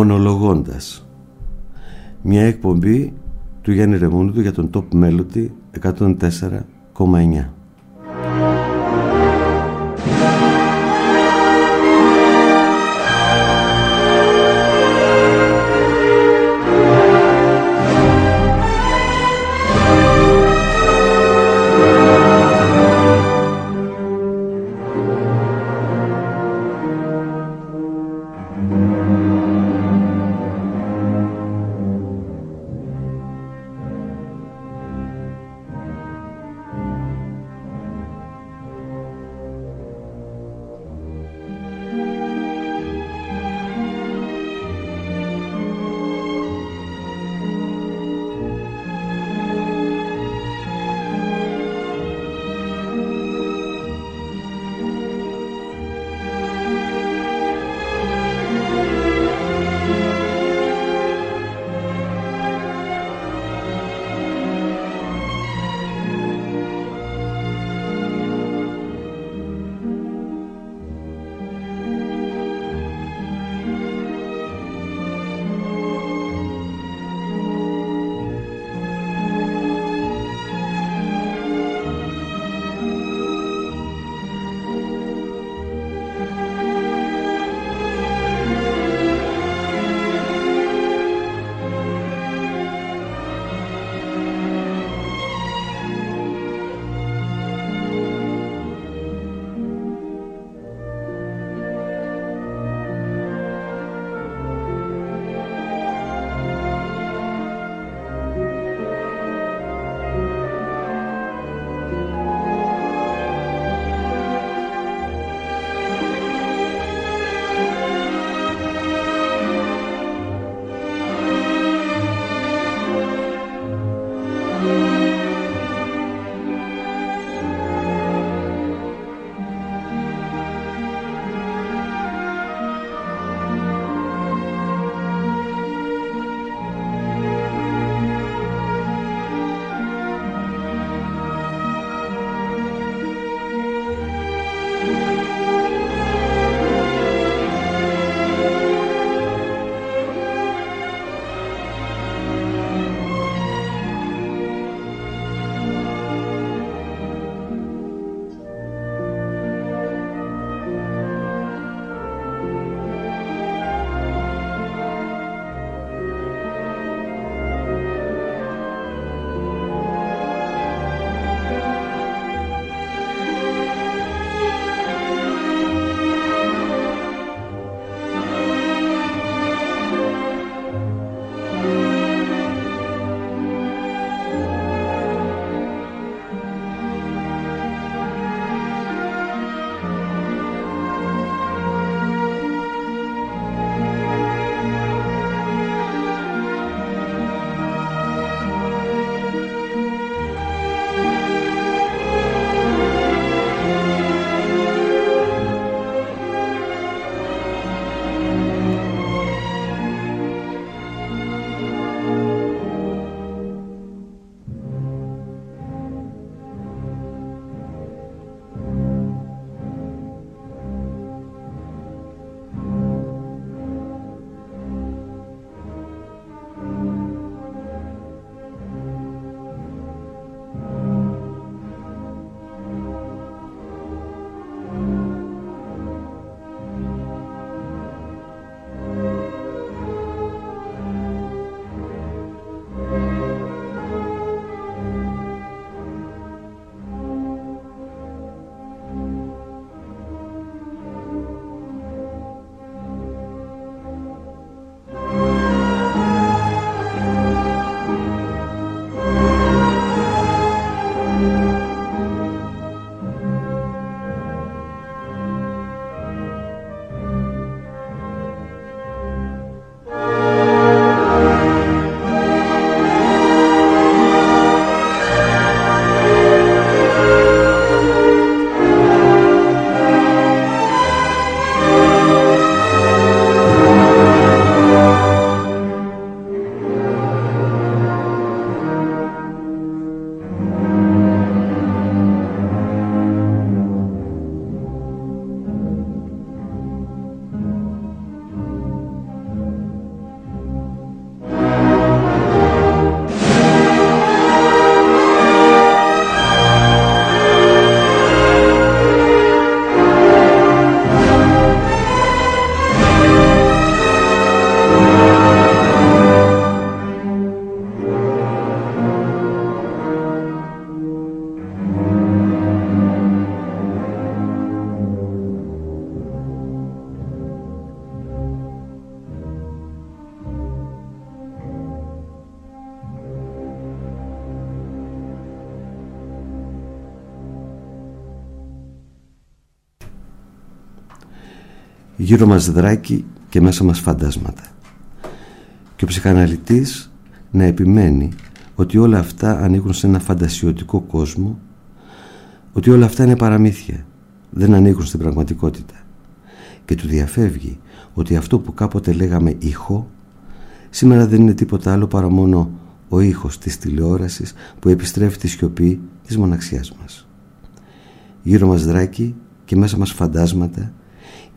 Μονολογώντας. Μια εκπομπή του Γιάννη Ρεμούνιδου για τον Top Melody 104,9 Γύρω μας δράκι και μέσα μας φαντάσματα. Και ο ψυχαναλυτής να επιμένει ότι όλα αυτά ανήκουν σε ένα φαντασιωτικό κόσμο, ότι όλα αυτά είναι παραμύθια, δεν ανήκουν στην πραγματικότητα. Και του διαφεύγει ότι αυτό που κάποτε λέγαμε ήχο, σήμερα δεν είναι τίποτα άλλο παρά μόνο ο ήχος της τηλεόρασης που επιστρέφει τη σιωπή της μοναξιάς μας. Γύρω μας δράκι και μέσα μας φαντάσματα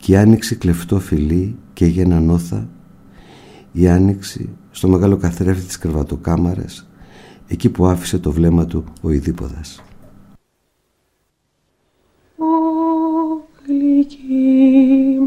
και η άνοιξη κλεφτό φιλί και γένα νόθα η άνοιξη στο μεγάλο καθρέφτη της κρεβατοκάμαρας εκεί που άφησε το βλέμμα του ο Ιδίποδας. μου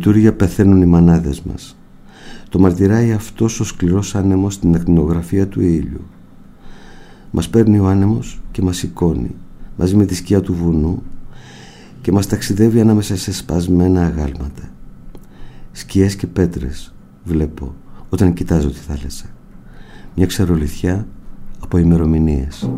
Στα γεννητούρια πεθαίνουν οι μανάδες μας. Το μαρτυράει αυτός ο σκληρός άνεμος στην ακτινογραφία του ήλιου. Μας παίρνει ο άνεμος και μας σηκώνει μαζί με τη σκιά του βουνού και μας ταξιδεύει ανάμεσα σε σπασμένα αγάλματα. Σκιές και πέτρες βλέπω όταν κοιτάζω τη θάλασσα. Μια ξερολιθιά από ημερομηνίες.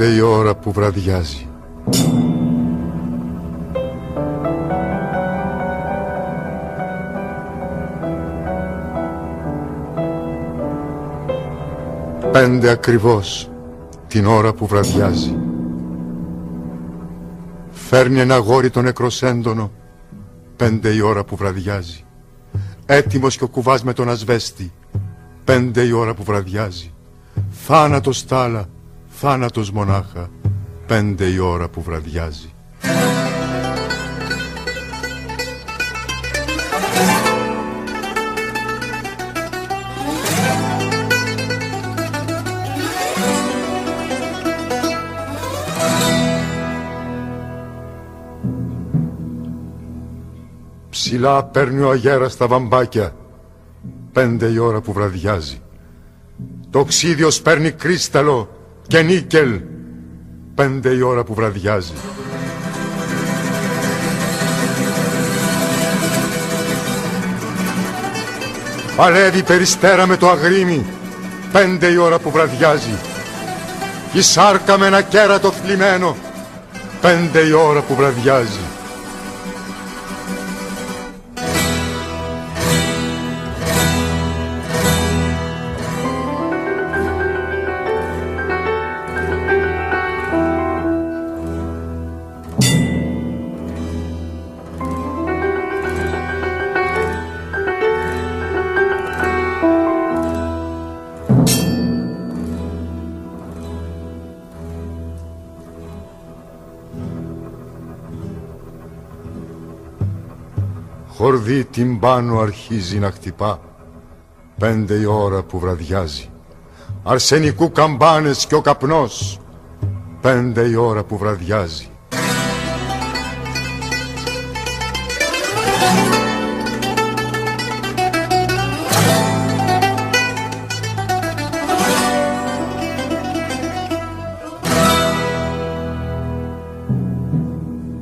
Πέντε η ώρα που βραδιάζει. Πέντε ακριβώς την ώρα που βραδιάζει. Φέρνει ένα γόρι τον νεκροσέντονο πέντε η ώρα που βραδιάζει. Έτοιμος και ο κουβάς με τον ασβέστη πέντε η ώρα που βραδιάζει. Θάνατος στάλα θάνατος μονάχα, πέντε η ώρα που βραδιάζει. Ψηλά παίρνει ο αγέρας στα βαμπάκια, πέντε η ώρα που βραδιάζει. Το οξύδιο σπέρνει κρίσταλο και νίκελ πέντε η ώρα που βραδιάζει. Παλεύει περιστέρα με το αγρίμι Πέντε η ώρα που βραδιάζει Η σάρκα με ένα κέρατο θλιμμένο Πέντε η ώρα που βραδιάζει Χορδί πάνω αρχίζει να χτυπά. Πέντε η ώρα που βραδιάζει. Αρσενικού καμπάνες και ο καπνός. Πέντε η ώρα που βραδιάζει.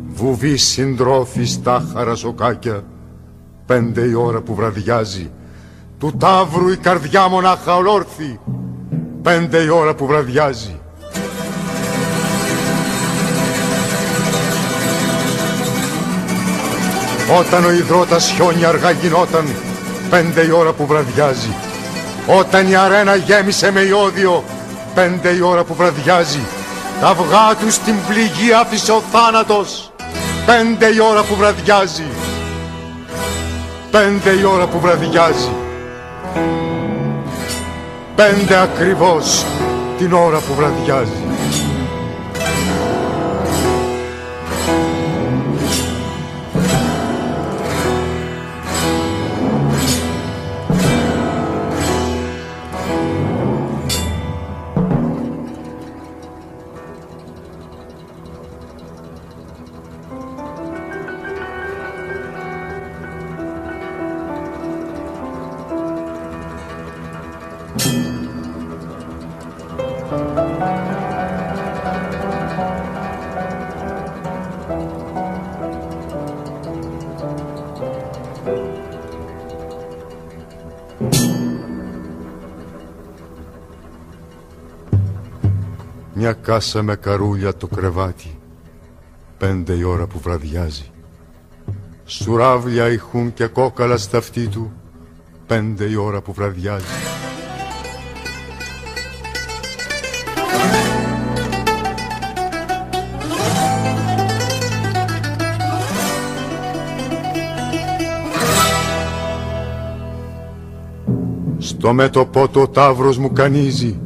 Βουβή συντρόφι στα χαρασοκάκια πέντε η ώρα που βραδιάζει. Του τάβρου η καρδιά μονάχα ολόρθη. Πέντε η ώρα που βραδιάζει. Όταν ο υδρότας χιόνι αργά γινόταν πέντε η ώρα που βραδιάζει. Όταν η αρένα γέμισε με ιόδιο πέντε η ώρα που βραδιάζει. Τα αυγά του στην πληγή άφησε ο θάνατος. Πέντε η ώρα που βραδιάζει Πέντε η ώρα που βραδιάζει. Πέντε ακριβώς την ώρα που βραδιάζει Μια κάσα με καρούλια το κρεβάτι. Πέντε η ώρα που βραδιάζει. Σουράβλια ηχούν και κόκαλα στα αυτή του. Πέντε η ώρα που βραδιάζει. Στο μέτωπό το τάβρος μου κανίζει.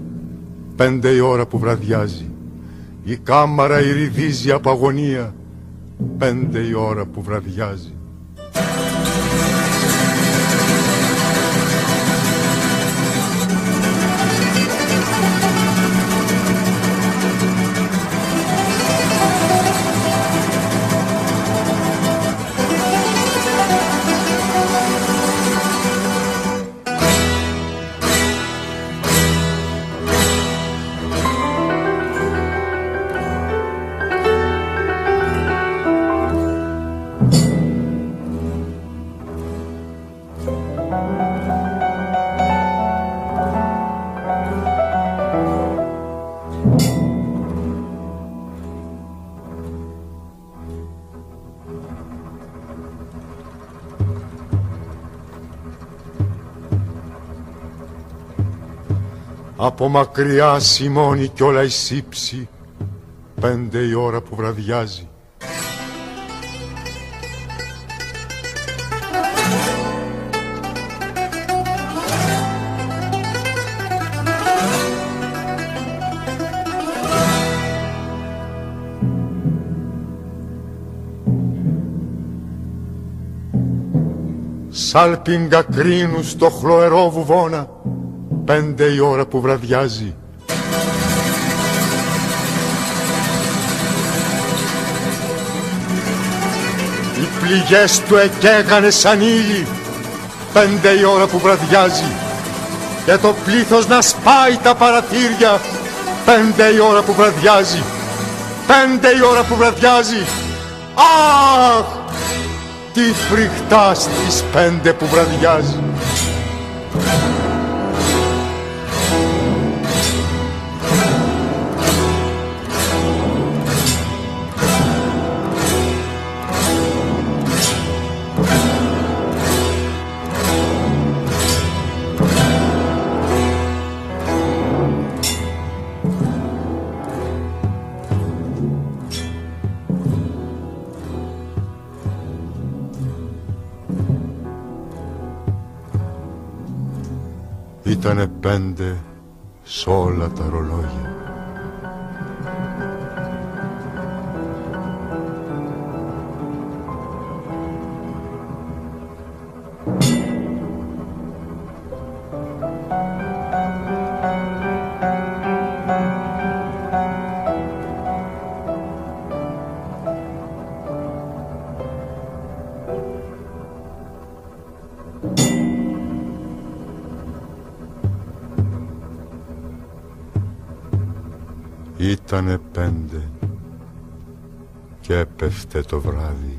Πέντε η ώρα που βραδιάζει Η κάμαρα ηριδίζει από αγωνία. Πέντε η ώρα που βραδιάζει Από μακριά σημώνει κι όλα η σύψη. Πέντε η ώρα που βραδιάζει. Σάλπιγγα κρίνου στο χλωερό βουβόνα πέντε η ώρα που βραδιάζει. Οι πληγές του εκέγανε σαν ύλη πέντε η ώρα που βραδιάζει. Και το πλήθος να σπάει τα παραθύρια πέντε η ώρα που βραδιάζει. Πέντε η ώρα που βραδιάζει. Αχ! Τι φρικτά στις πέντε που βραδιάζει πέντε σ' όλα τα ρολόγια. Ήτανε πέντε και έπεφτε το βράδυ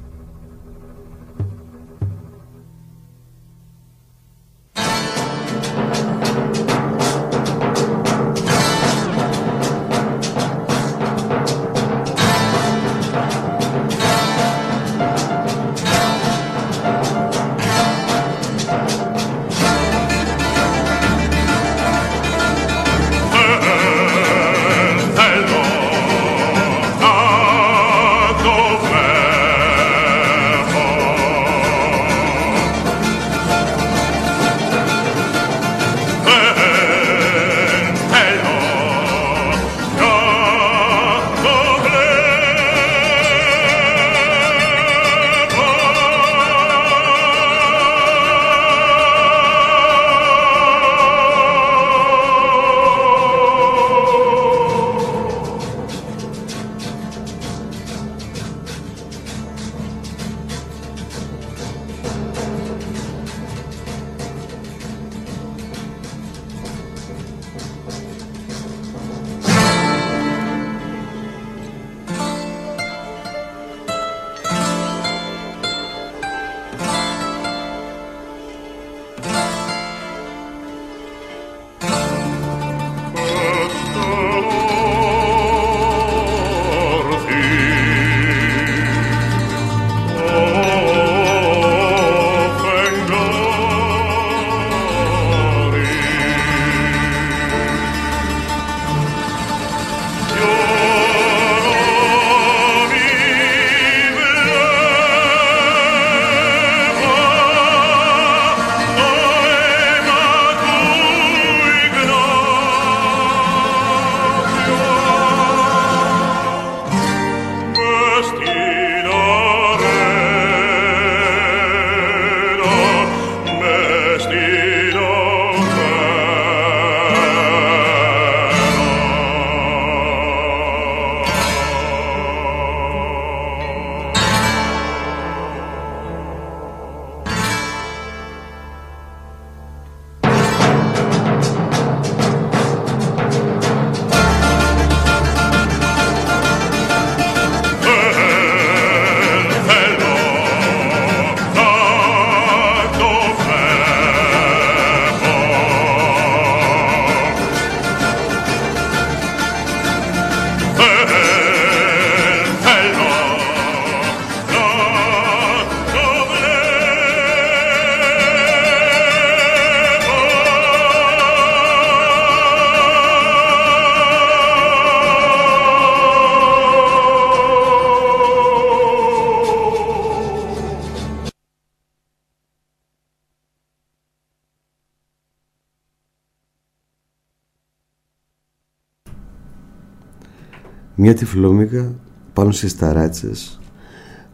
Μια τυφλόμυγα πάνω στις ταράτσες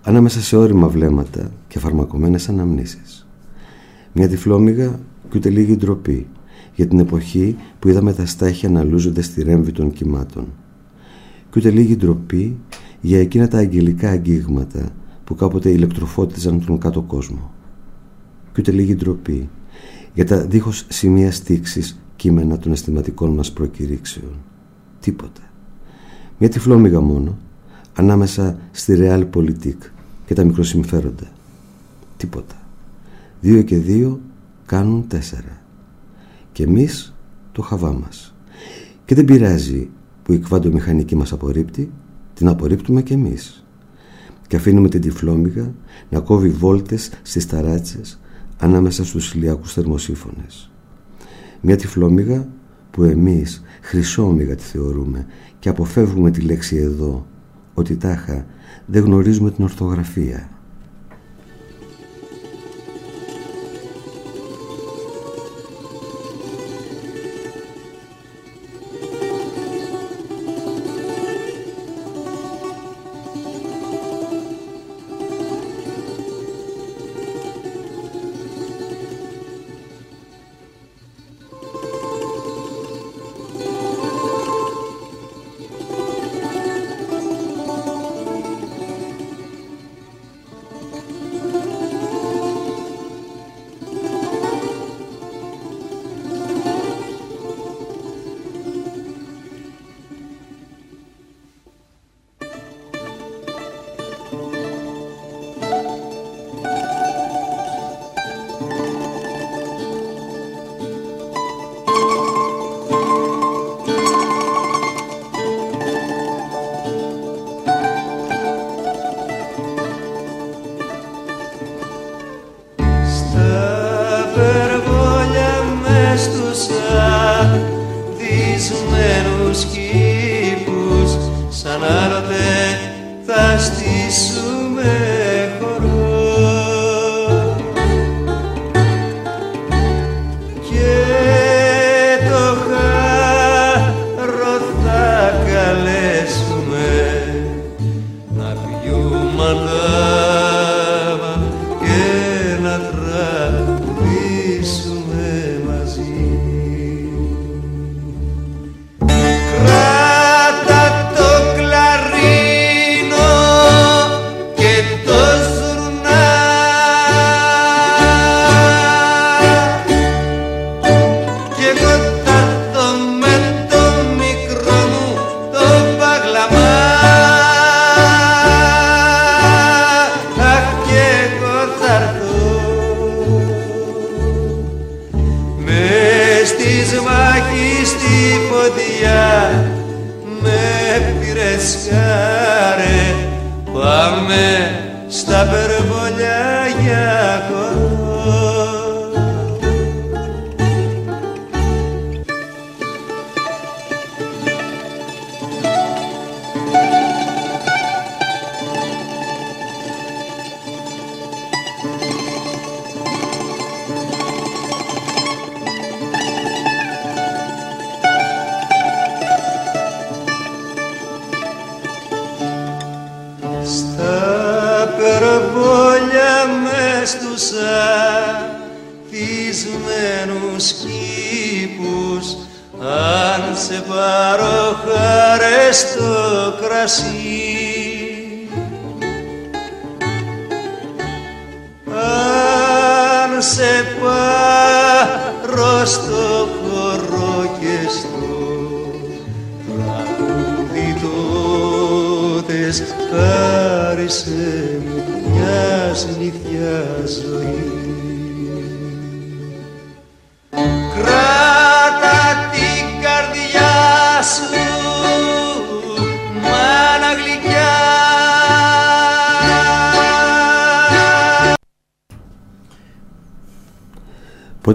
ανάμεσα σε όρημα βλέμματα και φαρμακομένες αναμνήσεις. Μια τυφλόμυγα και ούτε λίγη ντροπή για την εποχή που είδαμε τα στάχια να λούζονται στη ρέμβη των κυμάτων. Και ούτε λίγη ντροπή για εκείνα τα αγγελικά αγγίγματα που κάποτε ηλεκτροφώτιζαν τον κάτω κόσμο. Και ούτε λίγη ντροπή για τα δίχως σημεία στήξης κείμενα των αισθηματικών μας προκηρύξεων. Τίποτα. Μια τυφλόμυγα μόνο ανάμεσα στη ρεάλ πολιτικ και τα μικροσυμφέροντα. Τίποτα. Δύο και δύο κάνουν τέσσερα. Και εμείς το χαβά μας. Και δεν πειράζει που η κβάντομηχανική μας απορρίπτει, την απορρίπτουμε και εμείς. Και αφήνουμε την τυφλόμυγα να κόβει βόλτες στις ταράτσες ανάμεσα στους ηλιακούς θερμοσύφωνες. Μια τυφλόμυγα που εμείς χρυσόμυγα τη θεωρούμε και αποφεύγουμε τη λέξη εδώ ότι τάχα δεν γνωρίζουμε την ορθογραφία.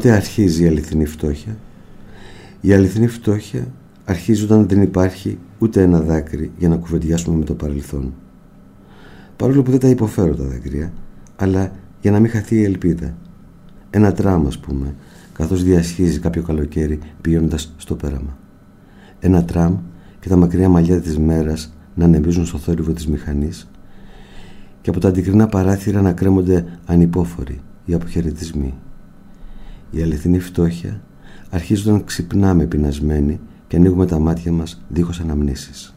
Πότε αρχίζει η αληθινή φτώχεια; Η αληθινή φτώχεια αρχίζει όταν δεν υπάρχει ούτε ένα δάκρυ για να κουβεντιάσουμε με το παρελθόν. Παρόλο που δεν τα υποφέρω τα δάκρυα, αλλά για να μην χαθεί η ελπίδα. Ένα τράμα, ας πούμε, καθώς διασχίζει κάποιο καλοκαίρι πηγαίνοντας στο πέραμα. Ένα τραμ και τα μακριά μαλλιά της μέρας να ανεμίζουν στο θόρυβο της μηχανής και από τα αντικρινά παράθυρα να κρέμονται ανυπόφοροι οι αποχαιρετισμοί. Η αληθινή φτώχεια αρχίζει όταν ξυπνάμε πεινασμένοι και ανοίγουμε τα μάτια μας δίχως αναμνήσεις.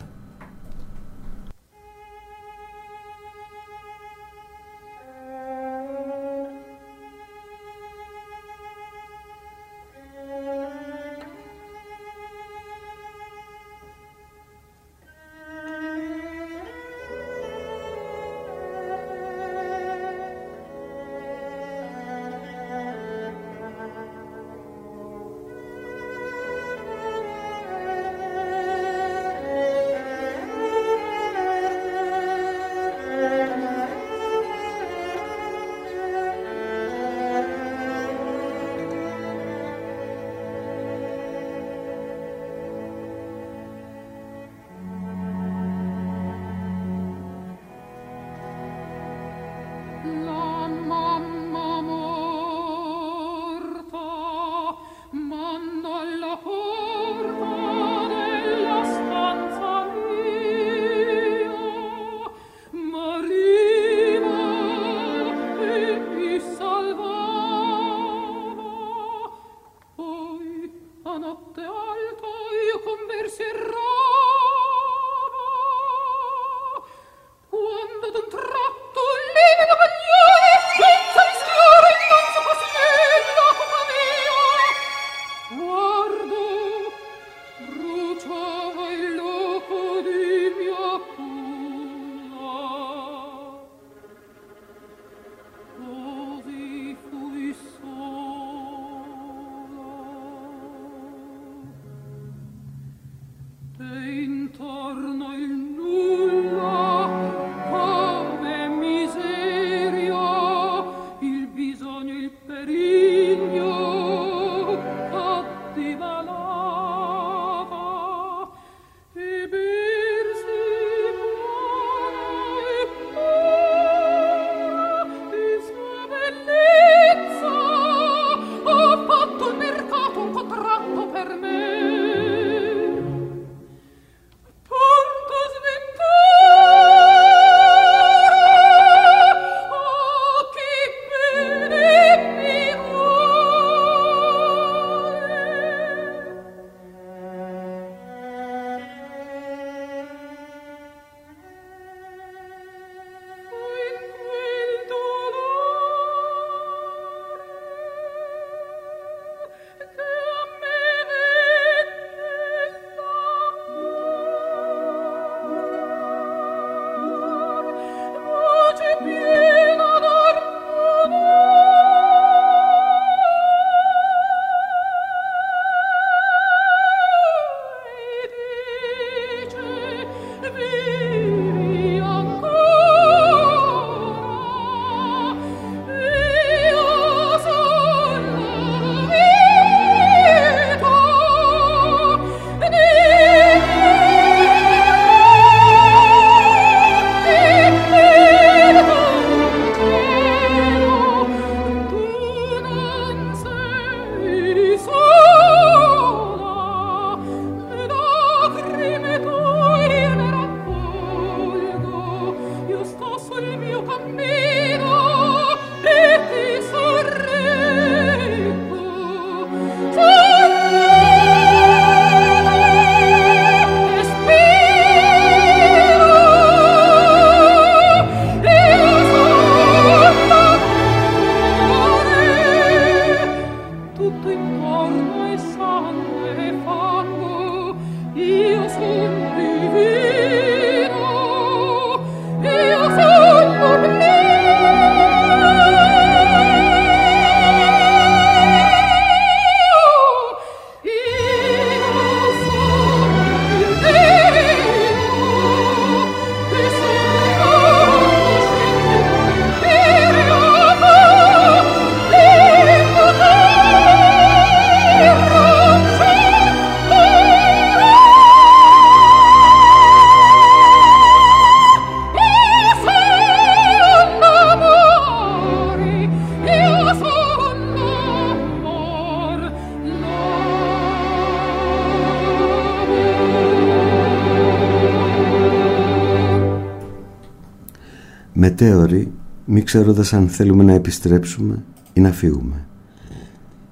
Μετέωροι μη ξέροντας αν θέλουμε να επιστρέψουμε ή να φύγουμε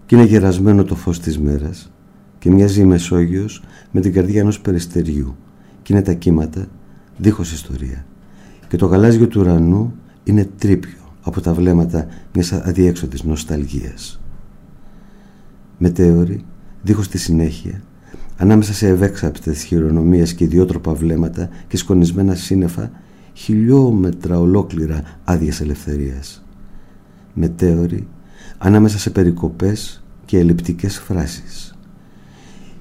και είναι γερασμένο το φως της μέρας και μοιάζει η Μεσόγειος με την καρδιά ενός περιστεριού και είναι τα κύματα δίχως ιστορία και το γαλάζιο του ουρανού είναι τρίπιο από τα βλέμματα μιας αδιέξοδης νοσταλγίας. Μετέωροι, δίχως τη συνέχεια, ανάμεσα σε ευέξαπτες χειρονομίες και ιδιότροπα βλέμματα και σκονισμένα σύννεφα χιλιόμετρα ολόκληρα άδειε ελευθερίας. Μετέωροι, ανάμεσα σε περικοπές και ελλειπτικές φράσεις.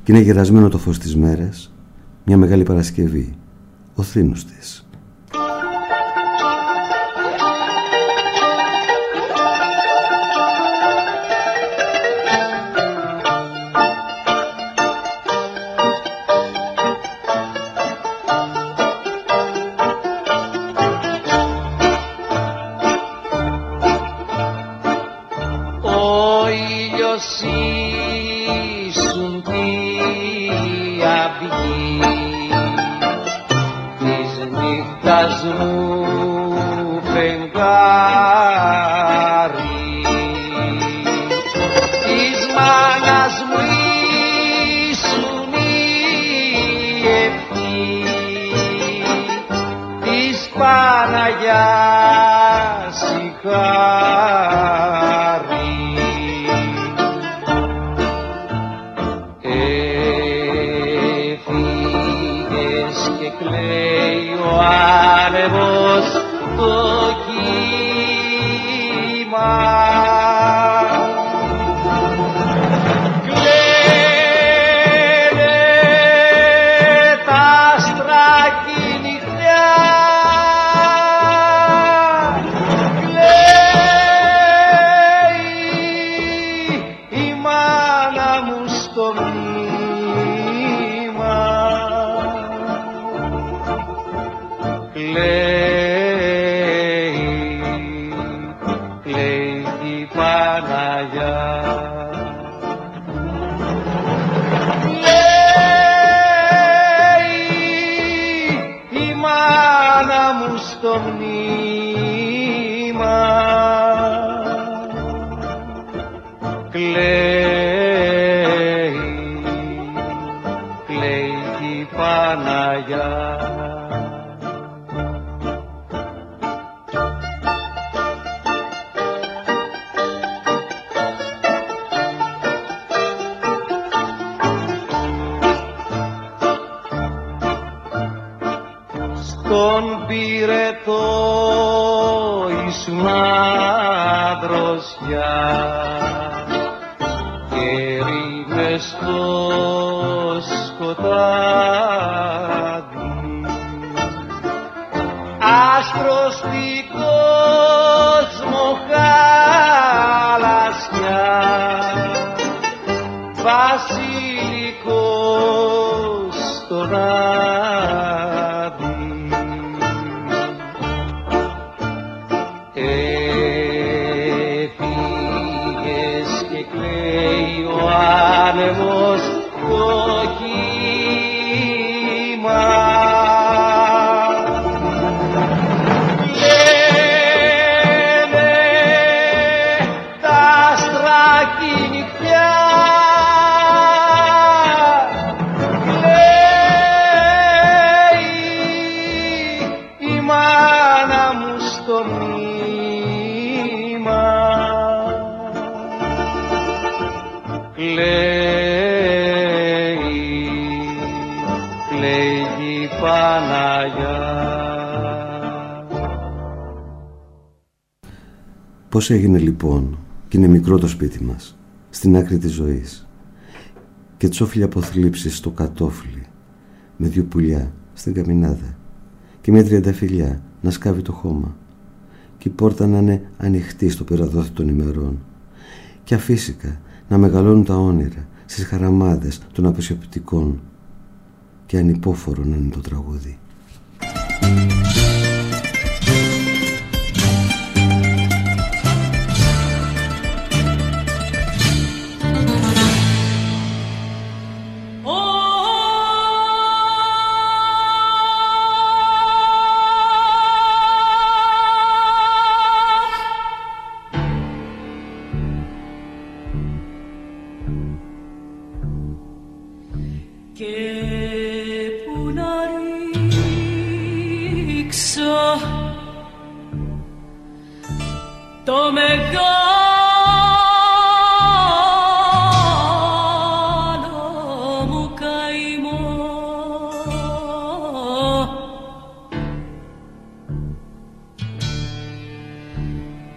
Και είναι γερασμένο το φως της μέρας, μια μεγάλη Παρασκευή, ο θρήνος της. Πώς έγινε λοιπόν και είναι μικρό το σπίτι μας στην άκρη της ζωής. Και τσόφιλια αποθλίψεις στο κατόφλι με δύο πουλιά στην καμινάδα. Και μια τριανταφυλιά να σκάβει το χώμα. Και η πόρτα να είναι ανοιχτή στο περαδόθι των ημερών. Και αφύσικα να μεγαλώνουν τα όνειρα στις χαραμάδες των αποσιοπτικών και ανυπόφορο να είναι το τραγούδι.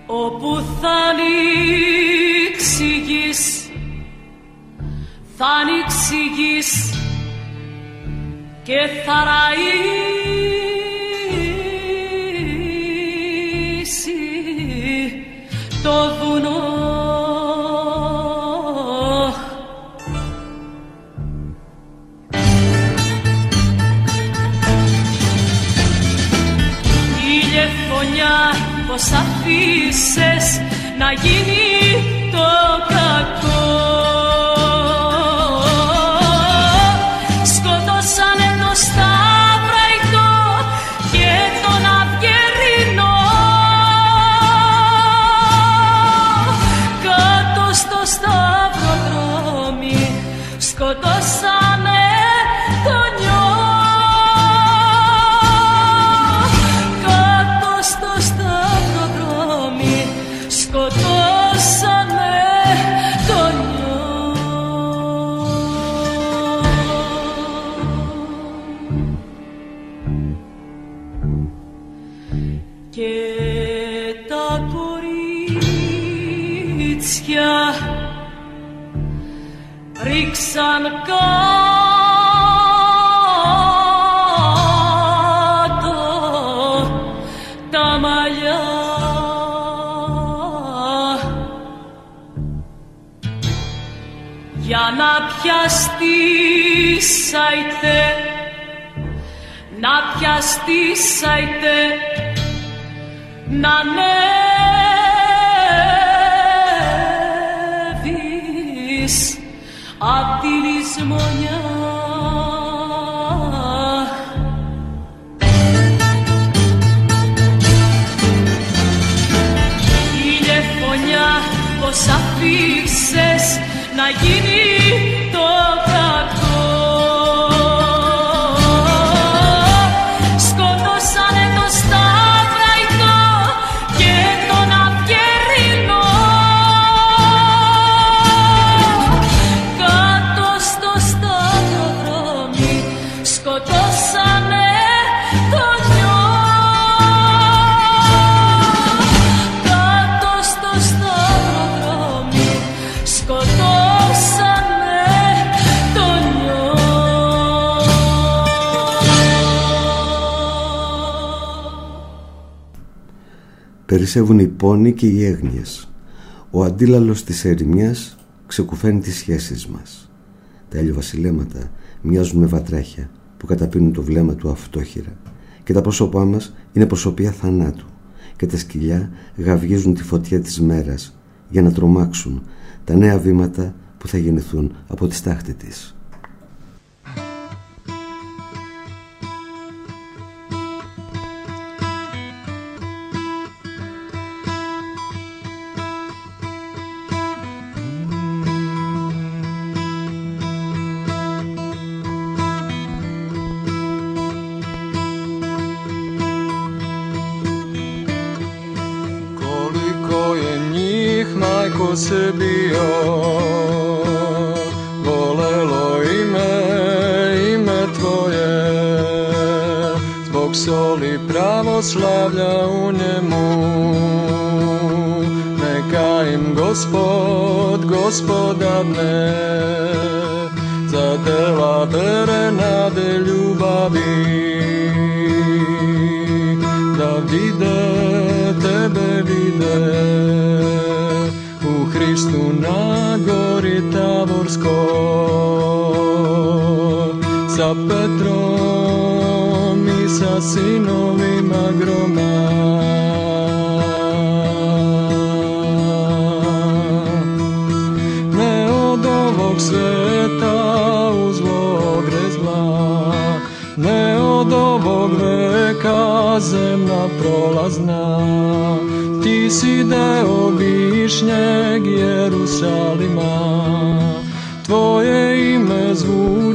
Όπου θα ανοίξεις γης, θα ανοίξεις γης και θα ραΐσει το βουνό. Ηλιεφωνιά πως άφησες να γίνει το κακό. χιαστή σαϊτέ να ανέβεις απ' τη λησμονιά Είναι φωνιά πως αφήξες να γίνεις περισσεύουν οι πόνοι και οι έγνοιες. Ο αντίλαλος της ερημιάς ξεκουφαίνει τις σχέσεις μας. Τα βασιλέματα μοιάζουν με βατράχια που καταπίνουν το βλέμμα του αυτόχειρα και τα πρόσωπά μας είναι προσωπία θανάτου και τα σκυλιά γαυγίζουν τη φωτιά της μέρας για να τρομάξουν τα νέα βήματα που θα γεννηθούν από τη στάχτη της. Se bio. Volelo ime, ime tvoje. Zbog soli pravoslavlja u njemu. Neka im gospod gospodarne za dela bere nade ljubavi. Da vide gori Tavorsko sa Petrom i sa sinovima groma. Ne od ovog sveta uzvog rezla ne od ovog veka zemna prolazna. Ti si deo píšne k Jeruzalima. Tvoje ime zvú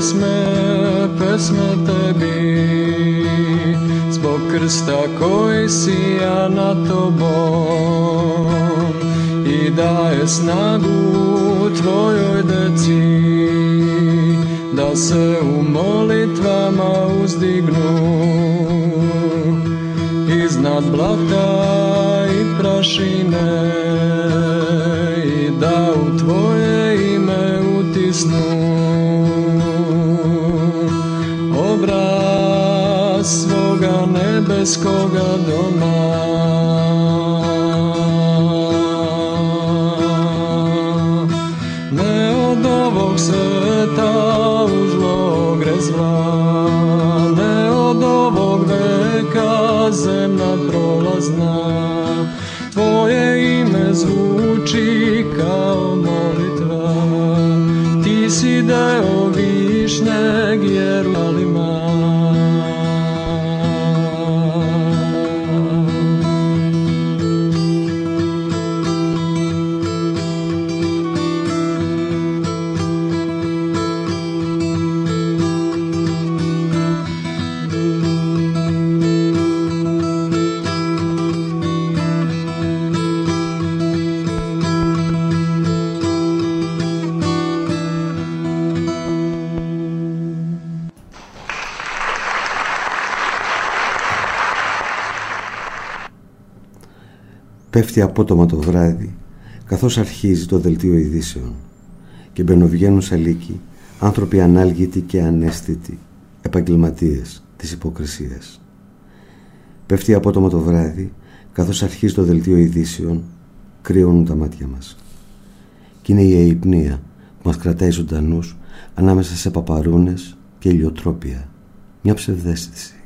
pesme, pesme tebi. Zbog krsta koji si ja na tobom I daje snagu tvojoj deci Da se u molitvama uzdignu. Iznad blata i prašine I da u tvoje ime utisnu nebeskoga doma. Ne od ovog sveta u zlo gre zla Ne od ovog veka zemna prolazna. Tvoje ime zvuči kao molitva. Ti si deo višnjeg Πέφτει απότομα το βράδυ καθώς αρχίζει το δελτίο ειδήσεων και μπαινοβγαίνουν σαλίκι άνθρωποι ανάλγητοι και ανέστητοι επαγγελματίες της υποκρισίας. Πέφτει απότομα το βράδυ καθώς αρχίζει το δελτίο ειδήσεων κρύωνουν τα μάτια μας. Και είναι η αϊπνία που μας κρατάει ζωντανούς ανάμεσα σε παπαρούνες και ηλιοτρόπια. Μια ψευδέστηση.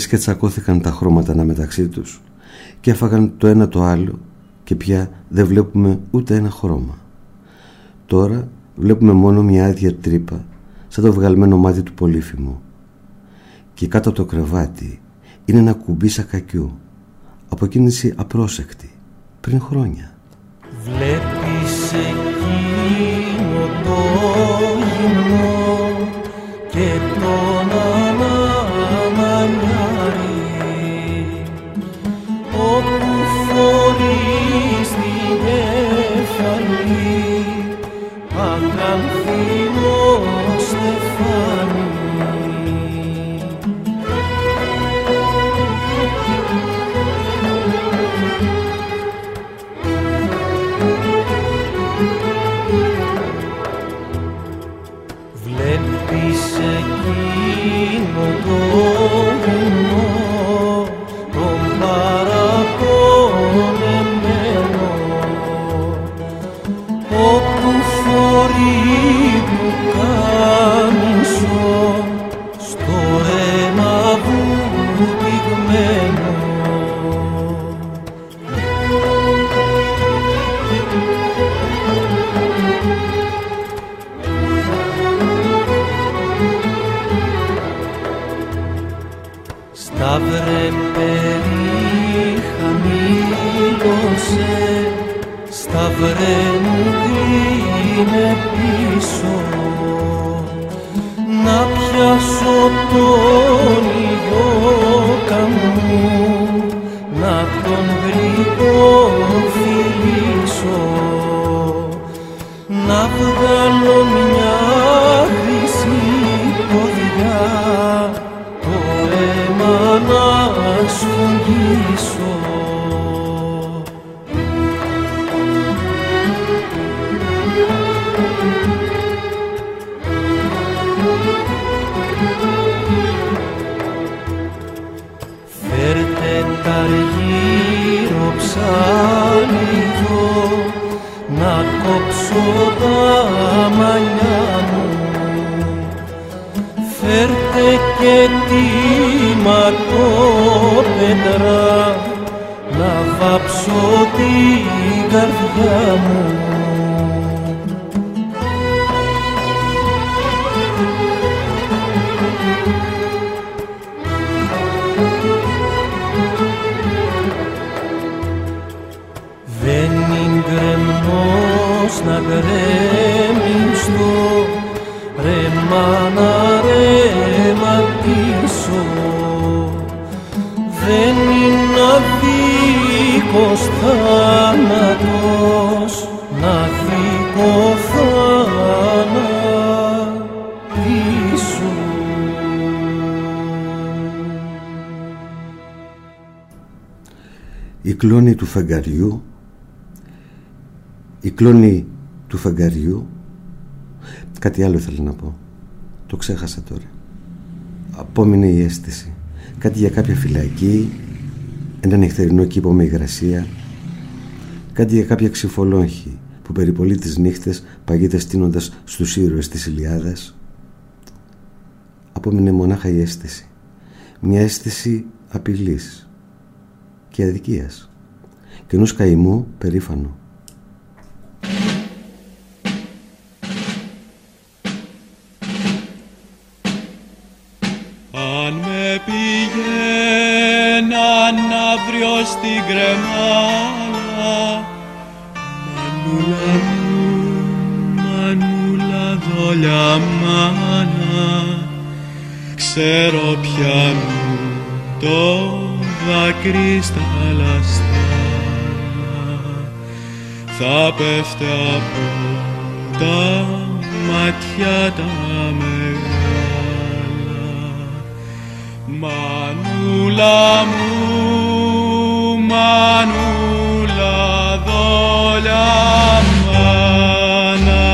Λες και τσακώθηκαν τα χρώματα να μεταξύ τους και έφαγαν το ένα το άλλο και πια δεν βλέπουμε ούτε ένα χρώμα. Τώρα βλέπουμε μόνο μια άδεια τρύπα σαν το βγαλμένο μάτι του πολύφημου και κάτω από το κρεβάτι είναι ένα κουμπί σακακιού αποκίνηση απρόσεκτη πριν χρόνια. Φεγγαριού η κλόνη του φεγγαριού. Κάτι άλλο ήθελα να πω. Το ξέχασα τώρα. Απόμεινε η αίσθηση. Κάτι για κάποια φυλακή ένα νυχτερινό κήπο με υγρασία. Κάτι για κάποια ξυφολόγχη που περιπολεί τις νύχτες παγίδε στείνοντας στους ήρωες της Ηλιάδας απόμεινε μονάχα η αίσθηση. Μια αίσθηση απειλής και αδικίας και ενός καημού περήφανο. Αν με πηγαίναν αύριο στην κρεμάλα Μανούλα μου, μανούλα δόλια μάνα Ξέρω πια μου το δάκρυ στα λαστά Θα πέφτει από τα μάτια τα μεγάλα. Μανούλα μου, μανούλα δόλια μάνα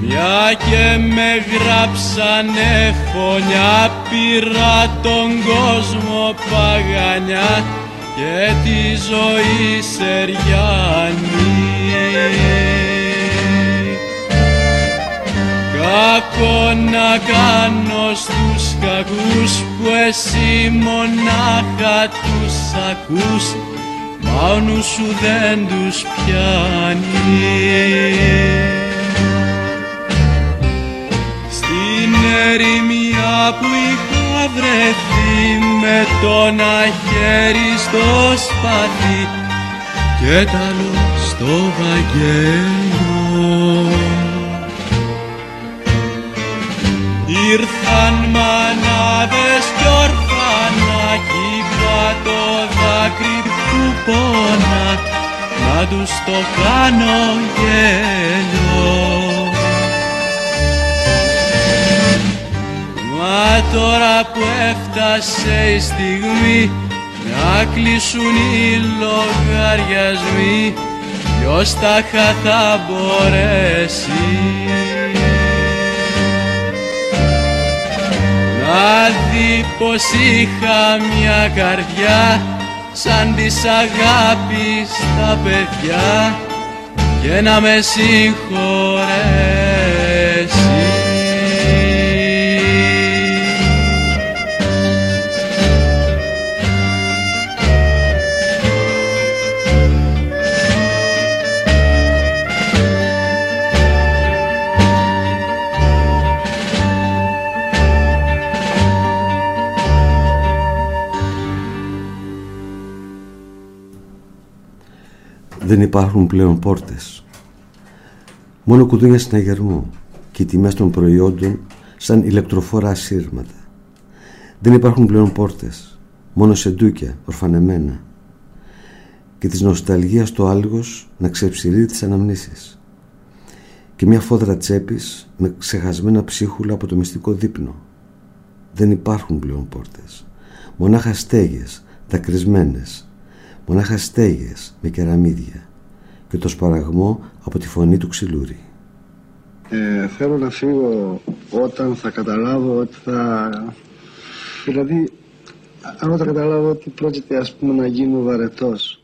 Μια και με γράψανε φωνιά πήρα τον κόσμο παγανιά και τη ζωή σεριάνη Κακό έχω να κάνω στους κακούς που εσύ μονάχα τους ακούς μα ο νους σου δεν τους πιάνει. Στην ερημιά που είχα βρεθεί με το να χέρι στο σπαθί και τα στο Βαγγέλιο. Ήρθαν μανάδες κι ορφανάκι το δάκρυ που πόνα να τους το κάνω γέλιο. Μα τώρα που έφτασε η στιγμή να κλείσουν οι λογαριασμοί ποιος τα θα μπορέσει. Να δει πως είχα μια καρδιά σαν της αγάπης τα παιδιά και να με συγχωρέσει Δεν υπάρχουν πλέον πόρτες. Μόνο κουδούνια συναγερμού και οι τιμές των προϊόντων σαν ηλεκτροφόρα ασύρματα. Δεν υπάρχουν πλέον πόρτες. Μόνο σεντούκια, ορφανεμένα. Και της νοσταλγίας το άλγος να ξεψηρεί τις αναμνήσεις. Και μια φόδρα τσέπης με ξεχασμένα ψίχουλα από το μυστικό δείπνο. Δεν υπάρχουν πλέον πόρτες. Μονάχα στέγες, δακρυσμένες, μονάχα στέγες με κεραμίδια και το σπαραγμό από τη φωνή του ξυλούρι. Ε, θέλω να φύγω όταν θα καταλάβω ότι θα... Δηλαδή, αν όταν καταλάβω ότι πρόκειται ας πούμε να γίνω βαρετός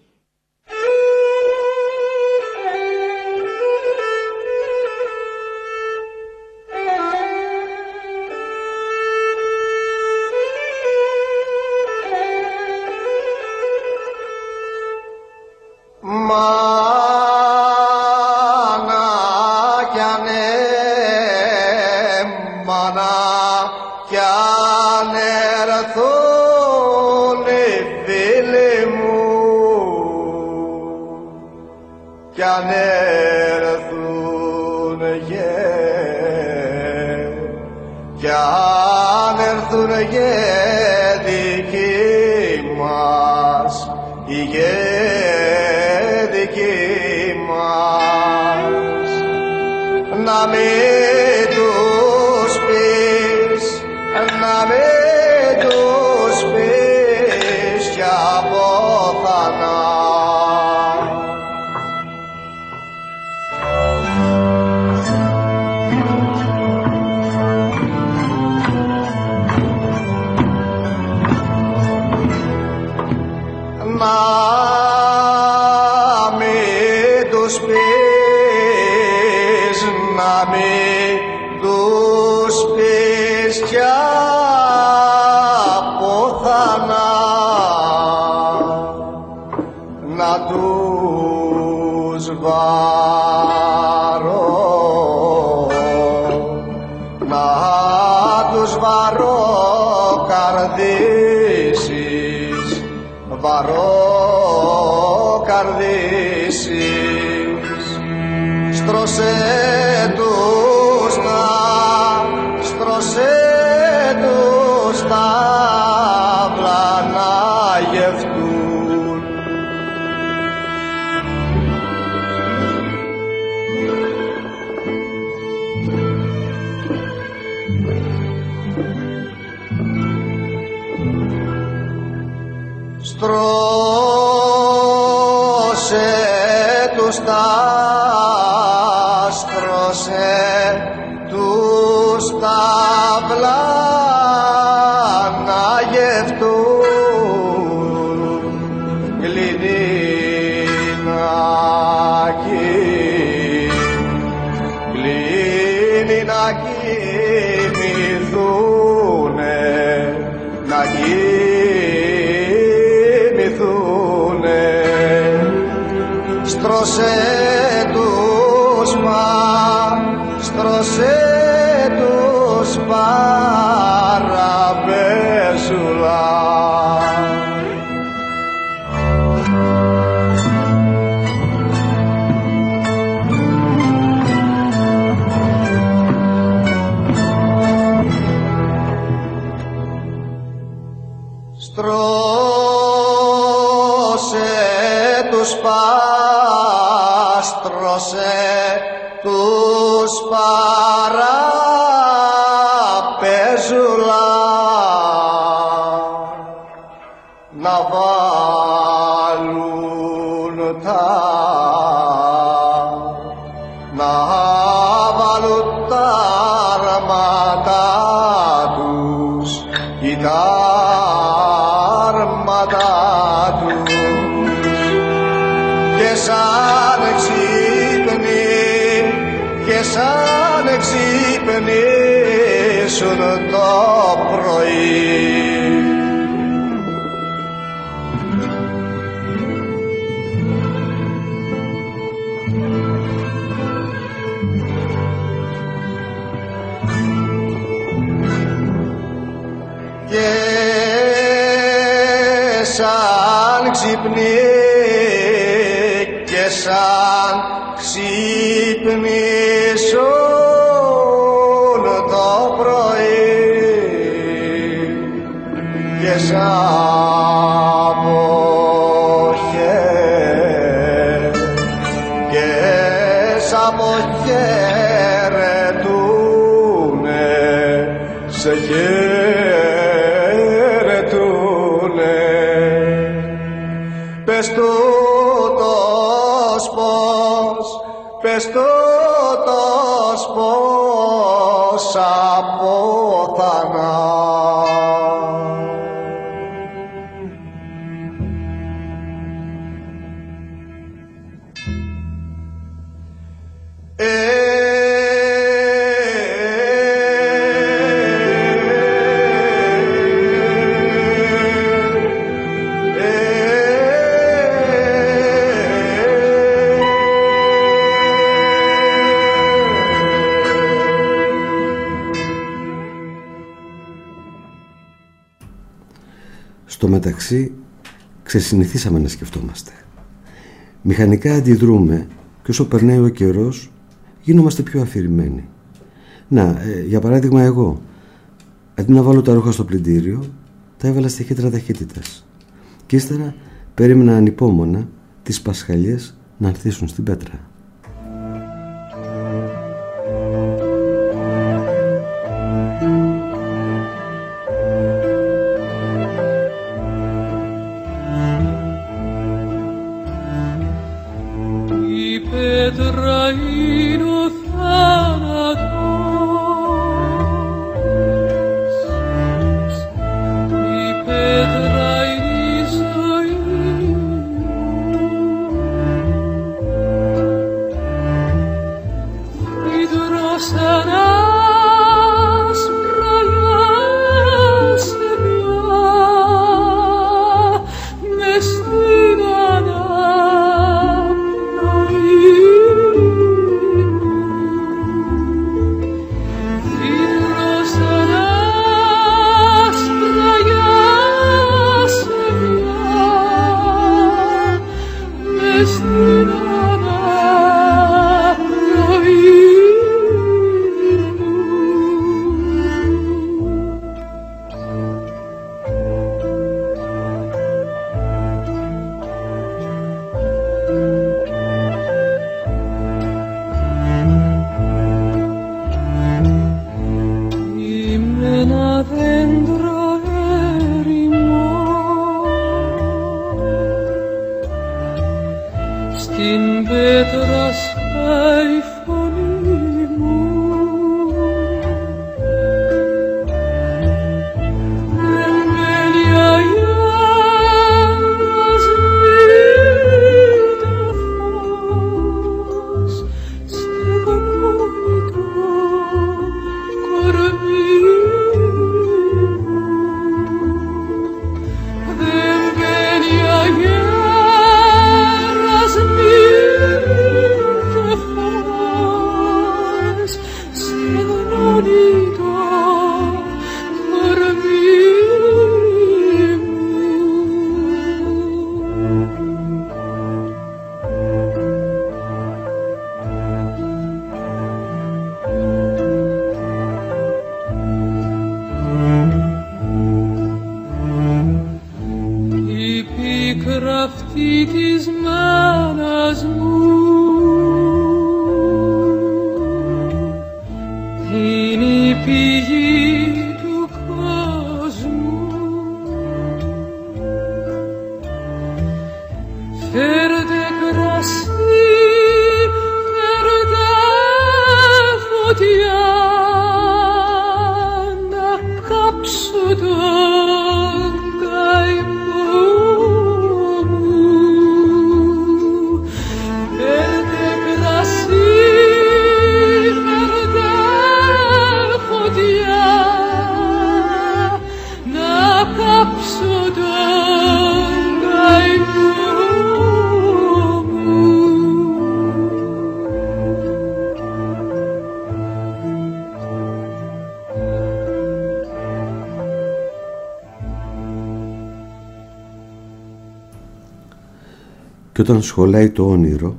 Σπάστρωσε τους παρά ξύπνη και σαν ξύπνη. esto μεταξύ ξεσυνηθίσαμε να σκεφτόμαστε. Μηχανικά αντιδρούμε και όσο περνάει ο καιρός γίνομαστε πιο αφηρημένοι. Να, ε, για παράδειγμα εγώ, αντί να βάλω τα ρούχα στο πλυντήριο, τα έβαλα στη χέτρα ταχύτητας. Και ύστερα περίμενα ανυπόμονα τις πασχαλιές να ανθίσουν στην πέτρα. Όταν σχολάει το όνειρο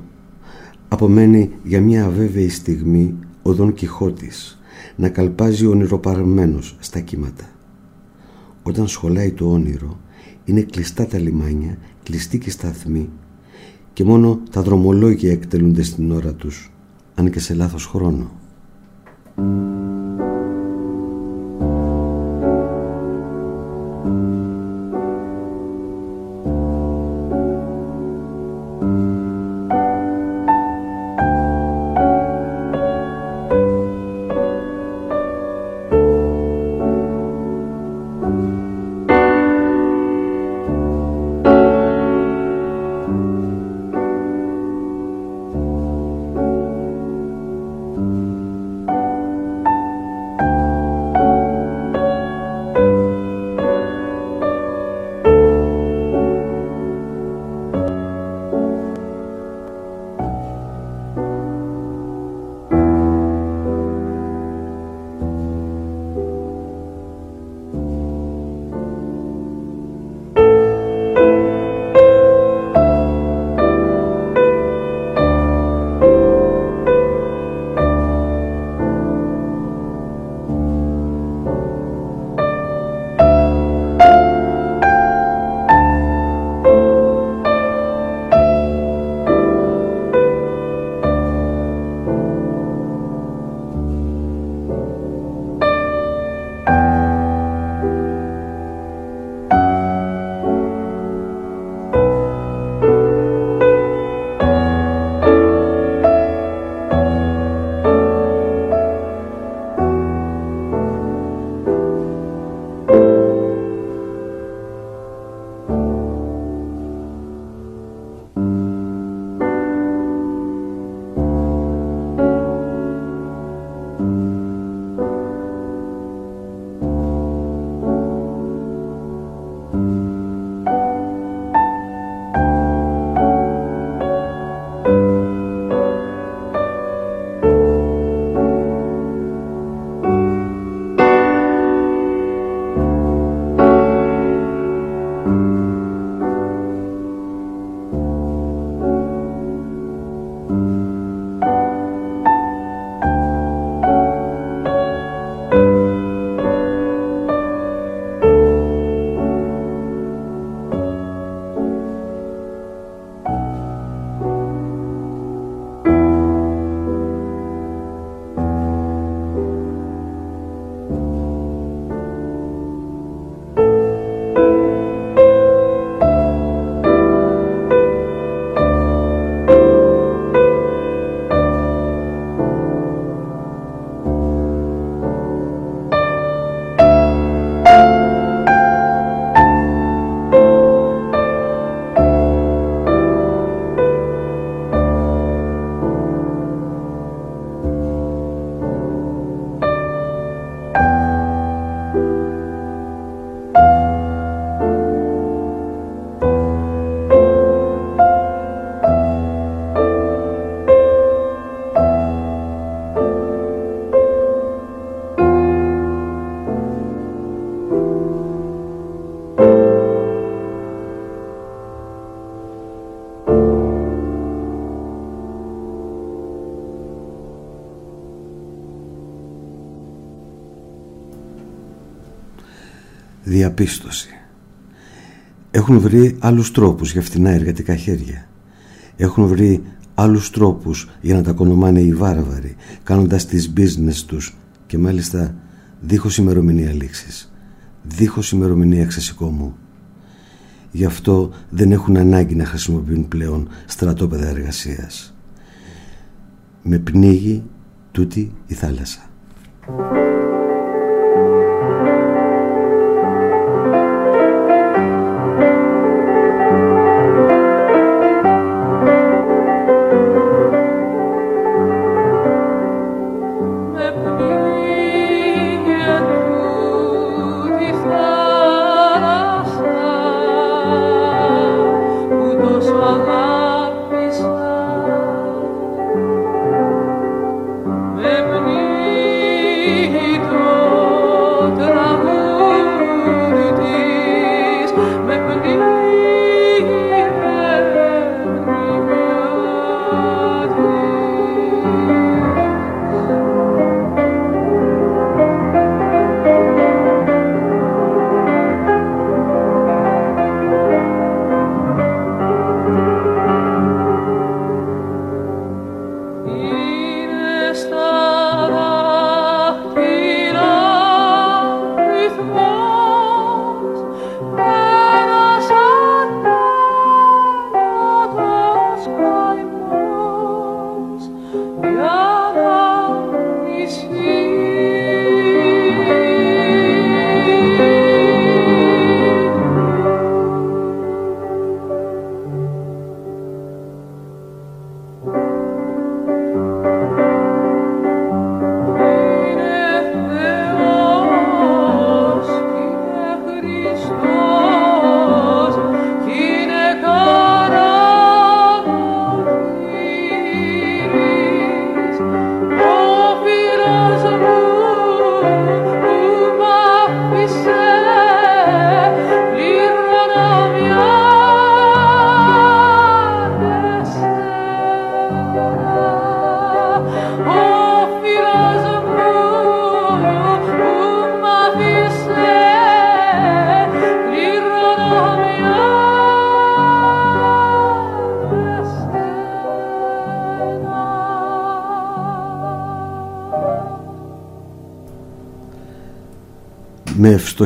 απομένει για μια αβέβαιη στιγμή ο Δον Κιχώτης να καλπάζει ονειροπαρμένος στα κύματα. Όταν σχολάει το όνειρο είναι κλειστά τα λιμάνια, κλειστή και σταθμή και μόνο τα δρομολόγια εκτελούνται στην ώρα τους, αν και σε λάθος χρόνο. Διαπίστωση. Έχουν βρει άλλους τρόπους για φτηνά εργατικά χέρια. Έχουν βρει άλλους τρόπους για να τα κονομάνε οι βάρβαροι, κάνοντας τις business τους και μάλιστα δίχως ημερομηνία λήξης, δίχως ημερομηνία ξεσηκώμου. Γι' αυτό δεν έχουν ανάγκη να χρησιμοποιούν πλέον στρατόπεδα εργασίας. Με πνίγει τούτη η θάλασσα.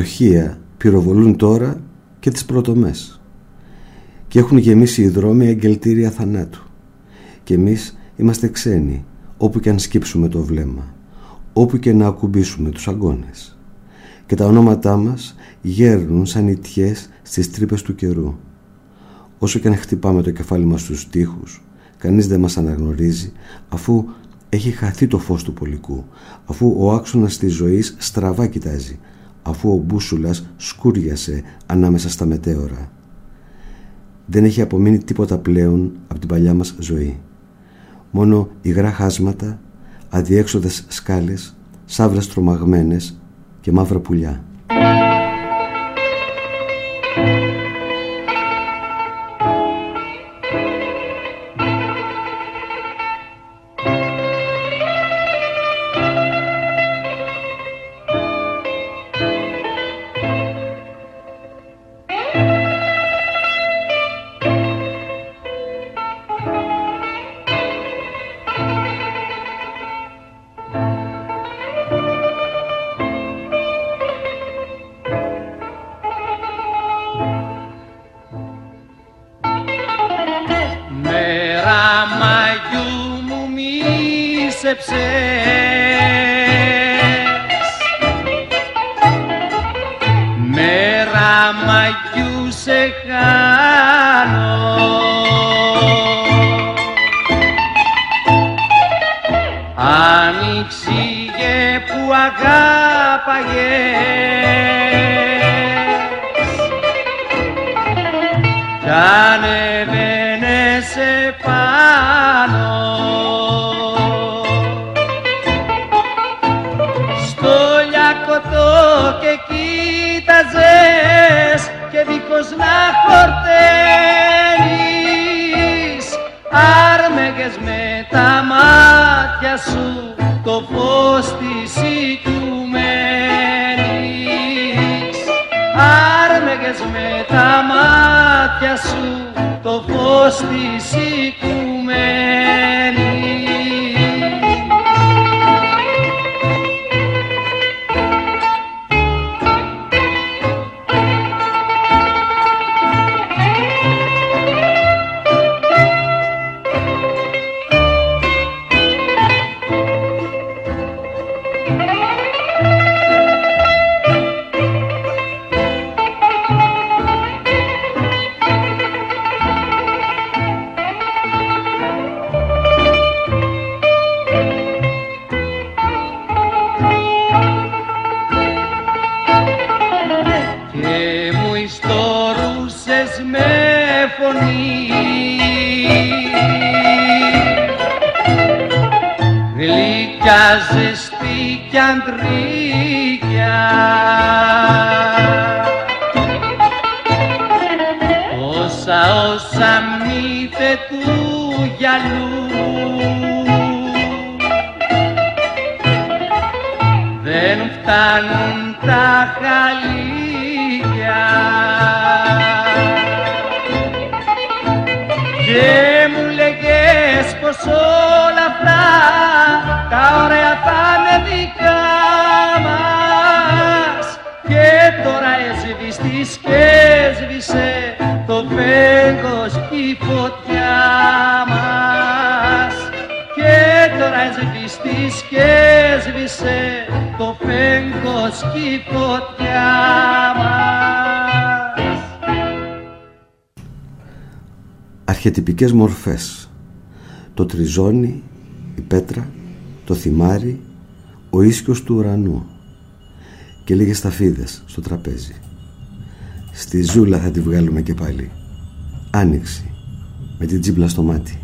Με ευστοχία πυροβολούν τώρα και τις πρωτομές. Και έχουν γεμίσει οι δρόμοι εγγελτήρια θανάτου. Και εμείς είμαστε ξένοι όπου και αν σκύψουμε το βλέμμα όπου και να ακουμπήσουμε τους αγκώνες και τα ονόματά μας γέρνουν σαν ιτιές στις τρύπες του καιρού. Όσο και αν χτυπάμε το κεφάλι μας στους τοίχους κανείς δεν μας αναγνωρίζει αφού έχει χαθεί το φως του πολικού αφού ο άξονας της ζωής στραβά κοιτάζει αφού ο μπούσουλας σκούριασε ανάμεσα στα μετέωρα. Δεν έχει απομείνει τίποτα πλέον από την παλιά μας ζωή. Μόνο υγρά χάσματα, αδιέξοδες σκάλες, σαύρες τρομαγμένες και μαύρα πουλιά. Αρχιετυπικές μορφές Το τριζόνι, η πέτρα, το θυμάρι, ο ίσκιος του ουρανού και λίγες σταφίδες στο τραπέζι. Στη ζούλα θα τη βγάλουμε και πάλι. Άνοιξη, με την τζίμπλα στο μάτι.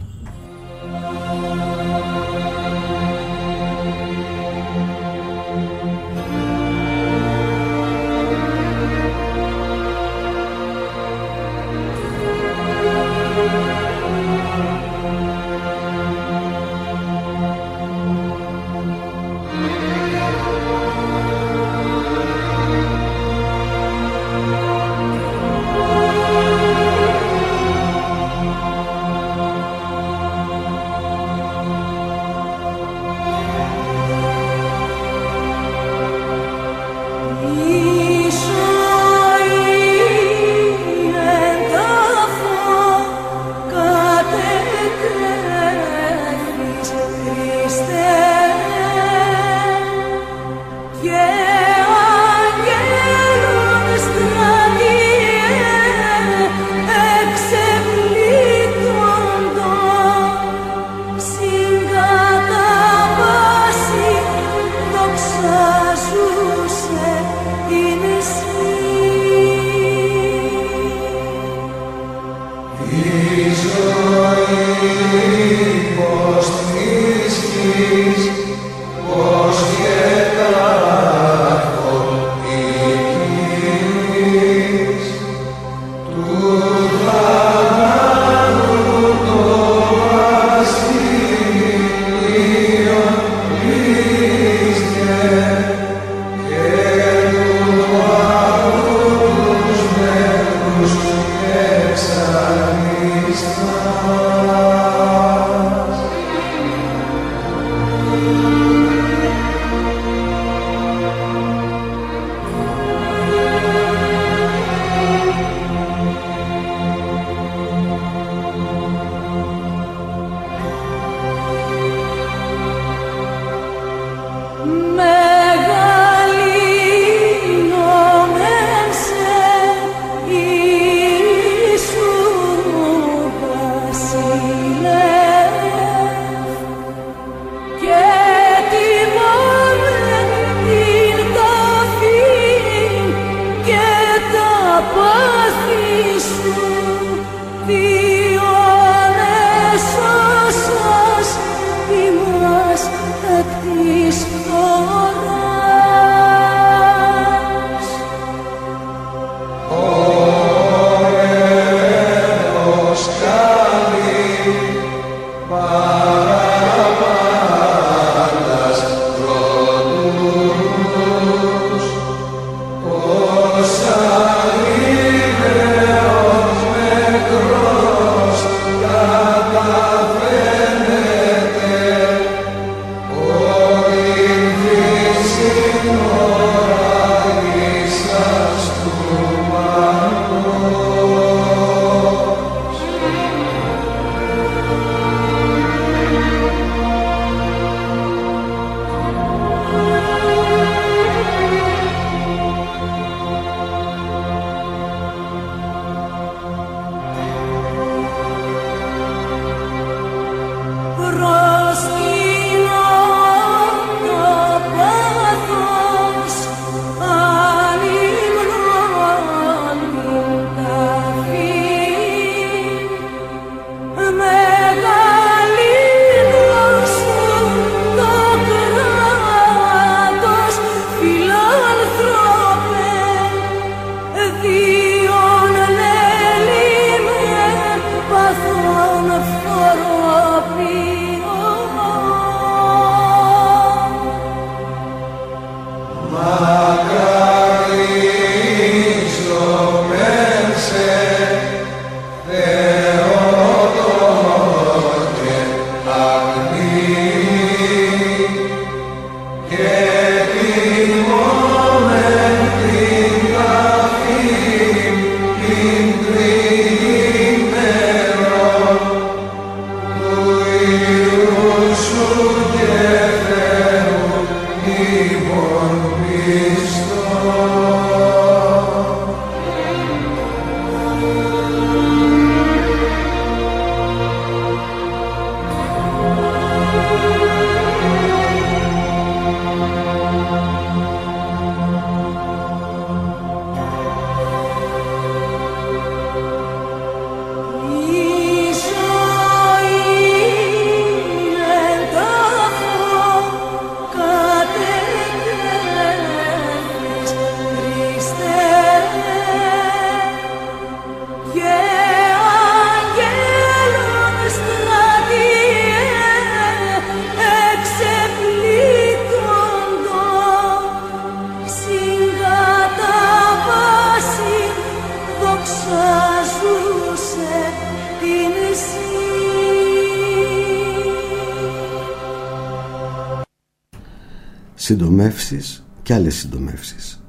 Συντομεύσεις και άλλες συντομεύσεις.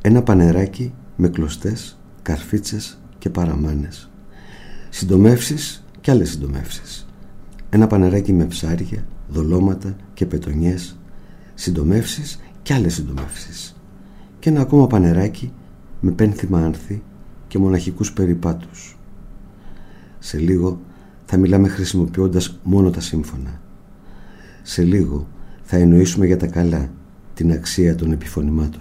Ένα πανεράκι με κλωστές, καρφίτσες και παραμάνες. Συντομεύσεις και άλλες συντομεύσεις. Ένα πανεράκι με ψάρια, δολώματα και πετονιές. Συντομεύσεις και άλλες συντομεύσεις. Και ένα ακόμα πανεράκι με πένθυμα άνθη και μοναχικούς περιπάτους. Σε λίγο θα μιλάμε χρησιμοποιώντας μόνο τα σύμφωνα. Σε λίγο θα εννοήσουμε για τα καλά την αξία των επιφωνημάτων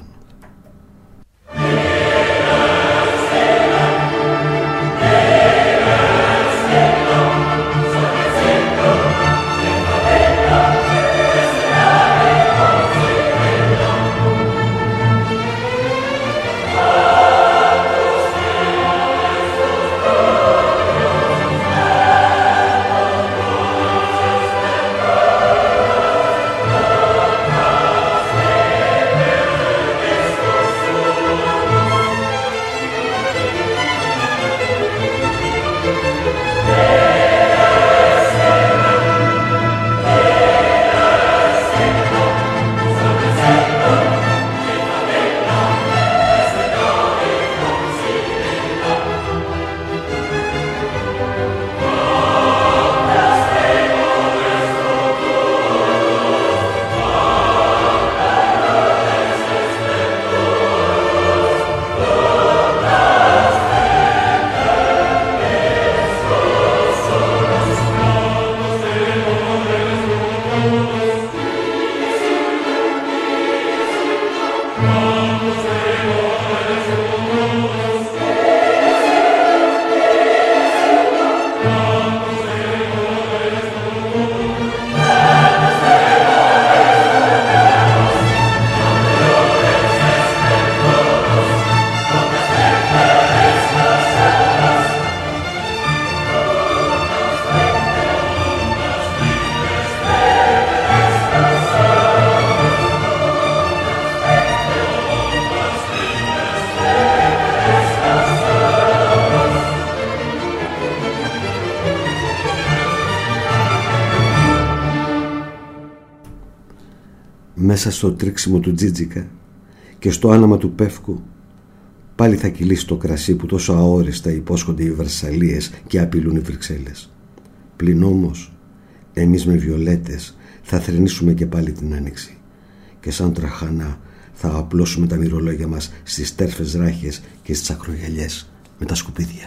μέσα στο τρίξιμο του Τζίτζικα και στο άναμα του Πεύκου πάλι θα κυλήσει το κρασί που τόσο αόριστα υπόσχονται οι Βαρσαλίες και απειλούν οι Βρυξέλλες. Πλην όμως, εμείς με βιολέτες θα θρυνήσουμε και πάλι την άνοιξη και σαν τραχανά θα απλώσουμε τα μυρολόγια μας στις τέρφες ράχες και στις ακρογιαλιές με τα σκουπίδια.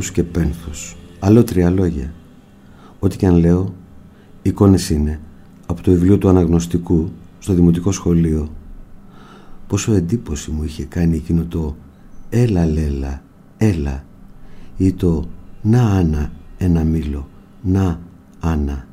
Πάθους και πένθους Αλότρια λόγια. Ό,τι και αν λέω Εικόνες είναι Από το βιβλίο του αναγνωστικού Στο δημοτικό σχολείο. Πόσο εντύπωση μου είχε κάνει εκείνο το Έλα Λέλα Έλα Ή το Να Άννα ένα μήλο Να Άννα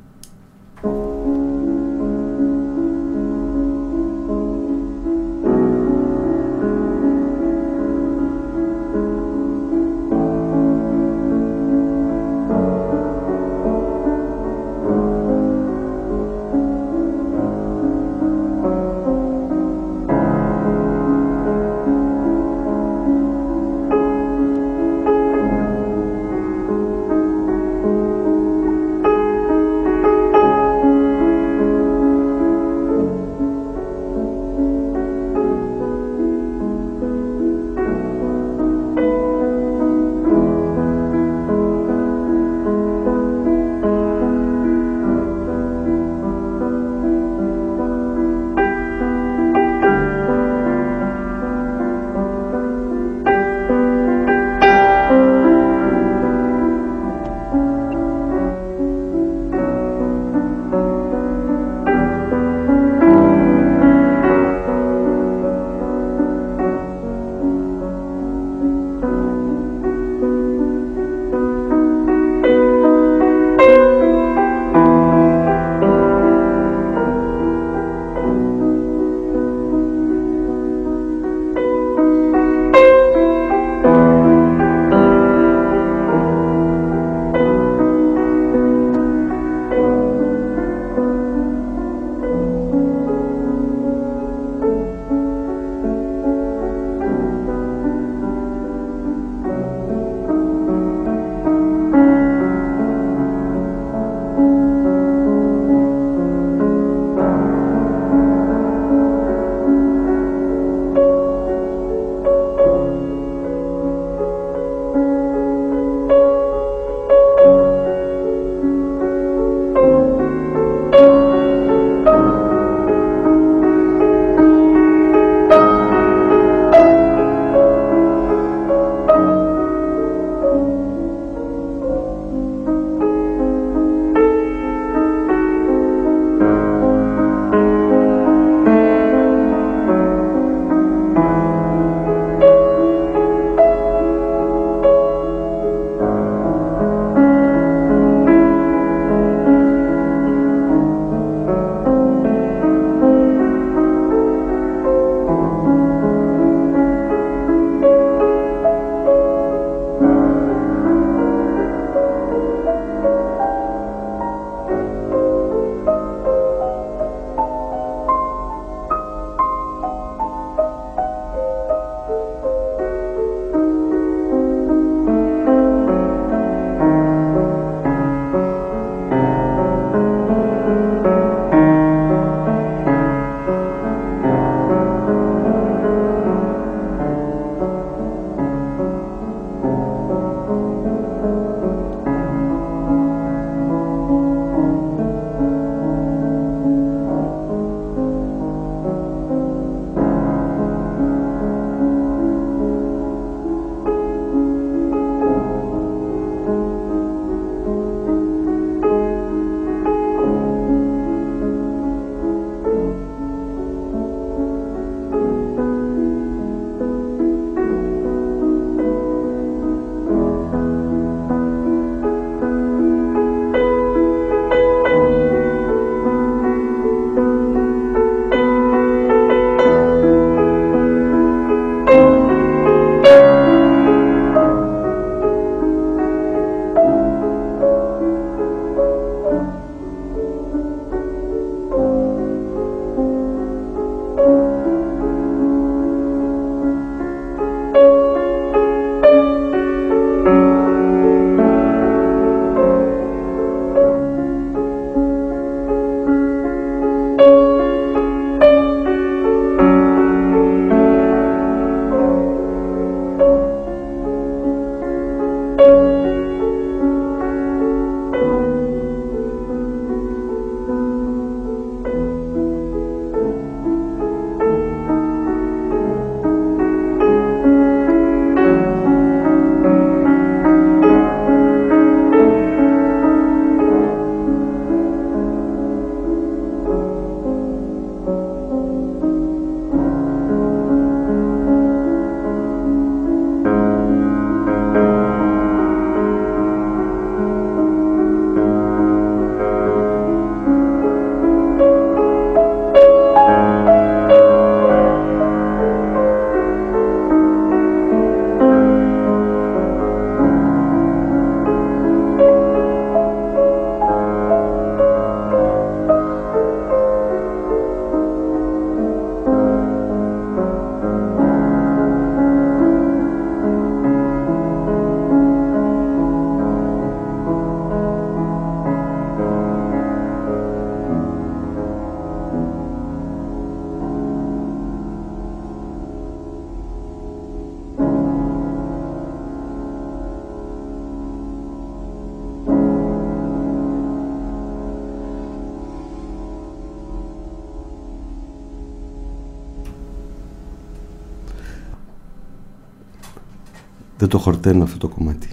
χορταίνω αυτό το κομμάτι.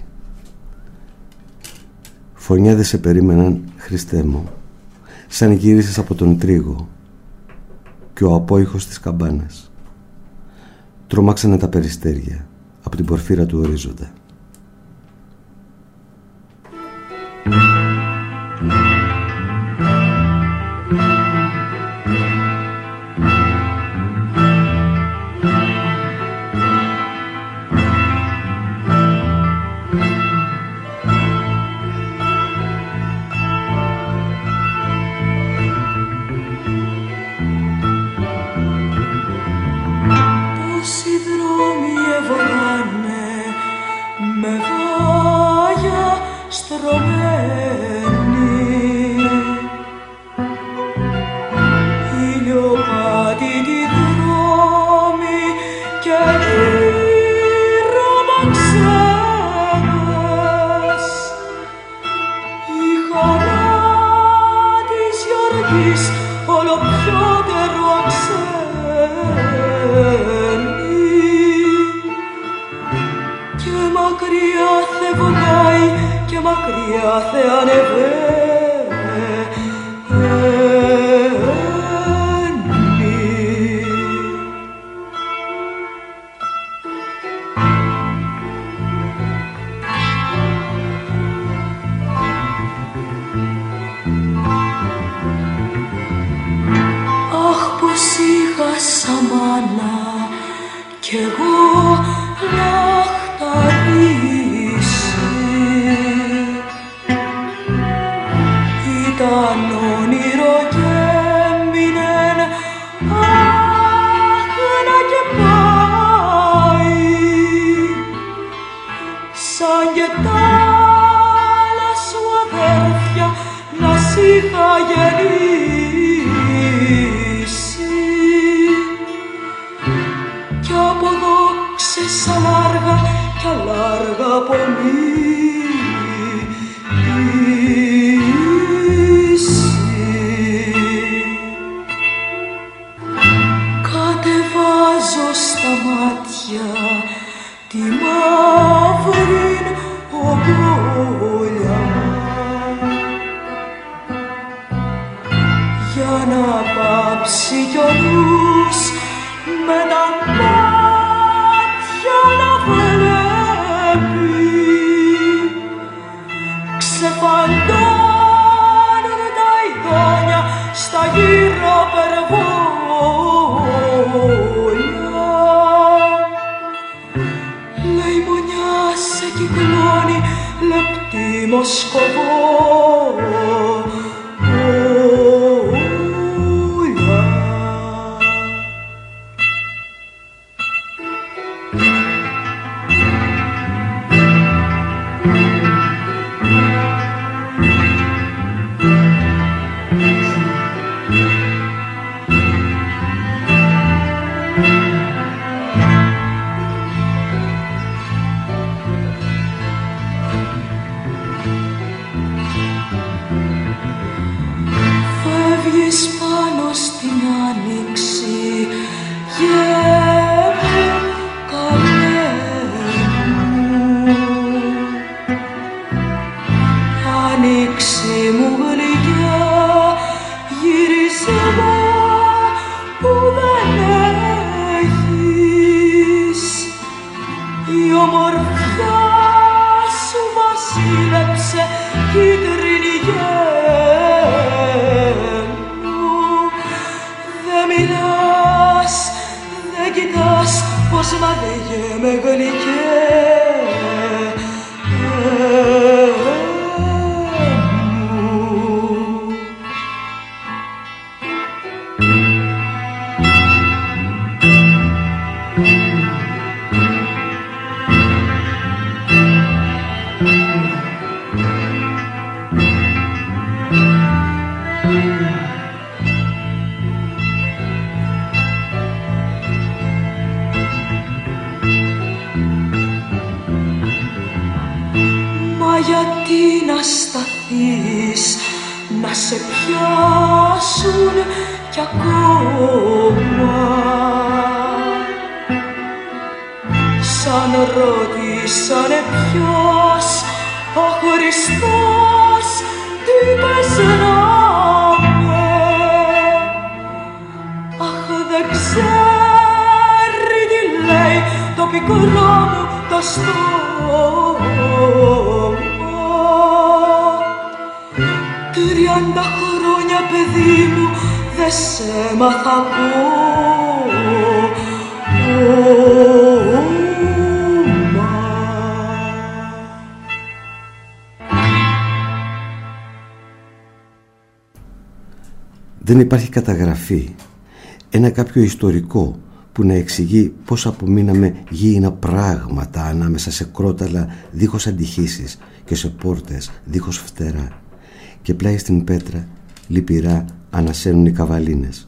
Φωνιάδες σε περίμεναν, Χριστέ μου, σαν γύρισες από τον τρίγο και ο απόϊχος της καμπάνας. Τρομάξανε τα περιστέρια από την πορφύρα του ορίζοντα. por mim. Δεν υπάρχει καταγραφή, ένα κάποιο ιστορικό που να εξηγεί πώς απομείναμε γήινα πράγματα ανάμεσα σε κρόταλα δίχως αντιχήσεις και σε πόρτες δίχως φτερά. Και πλάι στην πέτρα λυπηρά ανασένουν οι καβαλίνες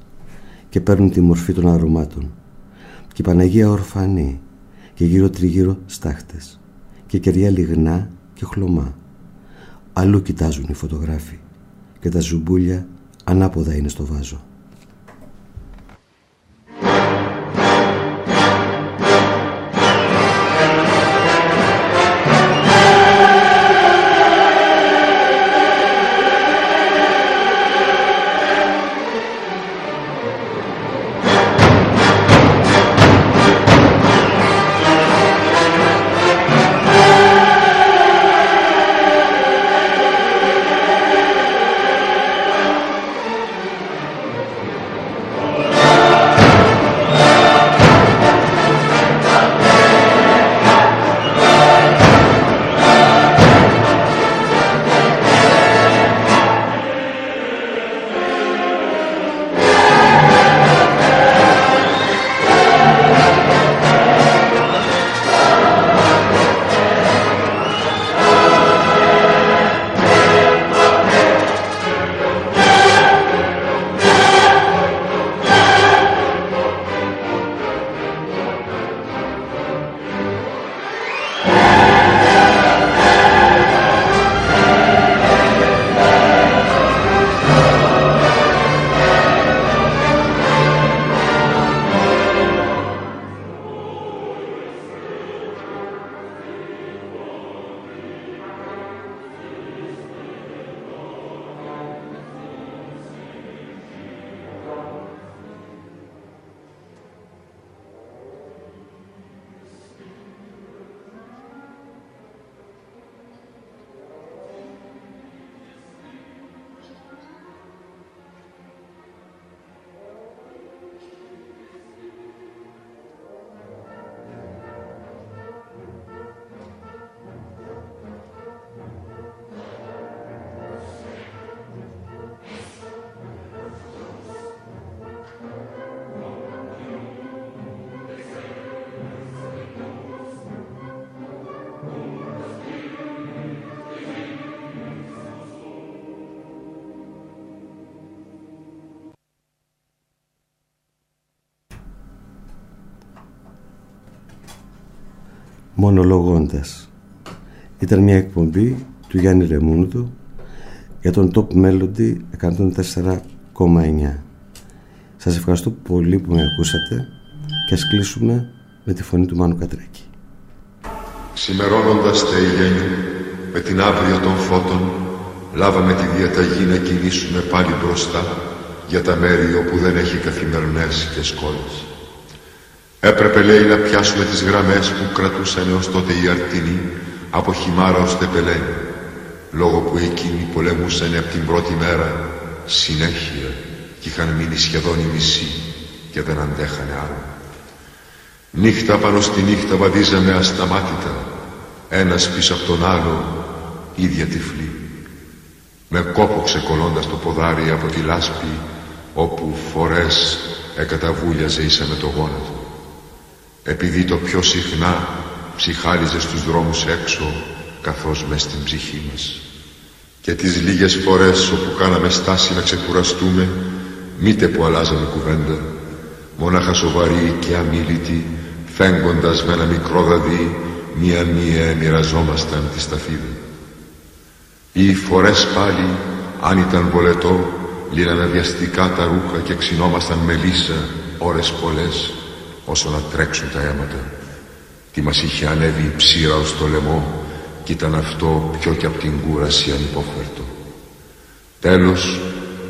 και παίρνουν τη μορφή των αρωμάτων. Και η Παναγία ορφανή και γύρω τριγύρω στάχτες και κεριά λιγνά και χλωμά. Αλλού κοιτάζουν οι φωτογράφοι και τα ζουμπούλια ανάποδα είναι στο βάζο Ήταν μια εκπομπή του Γιάννη Ρεμούνδου για τον Top Melody 104,9. Σας ευχαριστώ πολύ που με ακούσατε και ας κλείσουμε με τη φωνή του Μάνου Κατρέκη. Σημερώνοντας τα ηγένεια με την αύριο των φώτων λάβαμε τη διαταγή να κινήσουμε πάλι μπροστά για τα μέρη όπου δεν έχει καθημερινές και σκόλες. Έπρεπε λέει να πιάσουμε τις γραμμές που κρατούσαν έως τότε οι αρτινοί από χυμάρα ως τεπελέ λόγω που εκείνοι πολεμούσαν από την πρώτη μέρα συνέχεια και είχαν μείνει σχεδόν οι μισοί και δεν αντέχανε άλλο. Νύχτα πάνω στη νύχτα βαδίζαμε ασταμάτητα ένας πίσω από τον άλλο ίδια τυφλή με κόπο ξεκολλώντας το ποδάρι από τη λάσπη όπου φορές εκαταβούλιαζε ίσα με το γόνατο επειδή το πιο συχνά ψυχάλιζε στους δρόμους έξω καθώς μες στην ψυχή μας. Και τις λίγες φορές όπου κάναμε στάση να ξεκουραστούμε μήτε που αλλάζαμε κουβέντα μονάχα σοβαρή και αμήλυτη φέγγοντας με ένα μικρό δαδί μία-μία μοιραζόμασταν τη σταφίδα. Ή φορές πάλι αν ήταν βολετό λύναμε βιαστικά τα ρούχα και ξυνόμασταν με λύσα ώρες πολλές όσο να τρέξουν τα αίματα. Τι μας είχε ανέβει η ψήρα ως το λαιμό κι ήταν αυτό πιο κι απ' την κούραση ανυπόφερτο. Τέλος,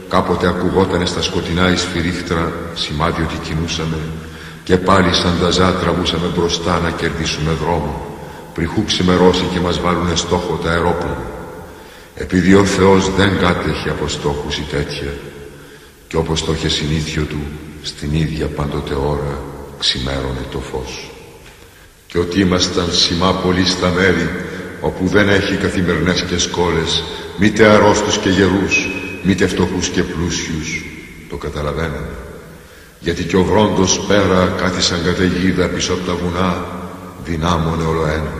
κάποτε ακουγότανε στα σκοτεινά η σφυρίχτρα σημάδι ότι κινούσαμε και πάλι σαν τα ζά τραβούσαμε μπροστά να κερδίσουμε δρόμο πριχού ξημερώσει και μας βάλουνε στόχο τα αερόπλανα. Επειδή ο Θεός δεν κάτεχε από στόχους ή τέτοια και όπως το είχε συνήθιο του στην ίδια πάντοτε ώρα ξημέρωνε το φως. Και ότι ήμασταν σημά πολύ στα μέρη όπου δεν έχει καθημερινές και σκόλες μήτε αρρώστους και γερούς μήτε φτωχούς και πλούσιους. Το καταλαβαίναμε. Γιατί και ο βρόντος πέρα κάτι σαν καταιγίδα πίσω από τα βουνά δυνάμωνε όλο ένα.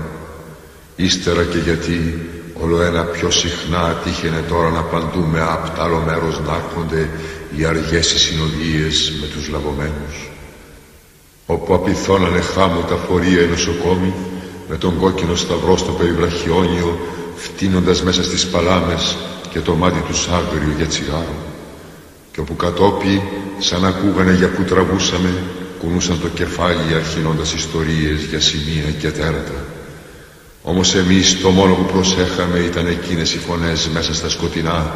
Ύστερα και γιατί όλο ένα πιο συχνά τύχαινε τώρα να παντούμε απ' τ' άλλο μέρος να έρχονται οι αργές οι συνοδείες με τους λαβωμένους όπου απειθώνανε χάμου τα φορεία οι νοσοκόμοι με τον κόκκινο σταυρό στο περιβραχιόνιο φτύνοντας μέσα στις παλάμες και το μάτι τους άγριο για τσιγάρο και όπου κατόπι σαν ακούγανε για που τραβούσαμε κουνούσαν το κεφάλι αρχινώντας ιστορίες για σημεία και τέρατα όμως εμείς το μόνο που προσέχαμε ήταν εκείνες οι φωνές μέσα στα σκοτεινά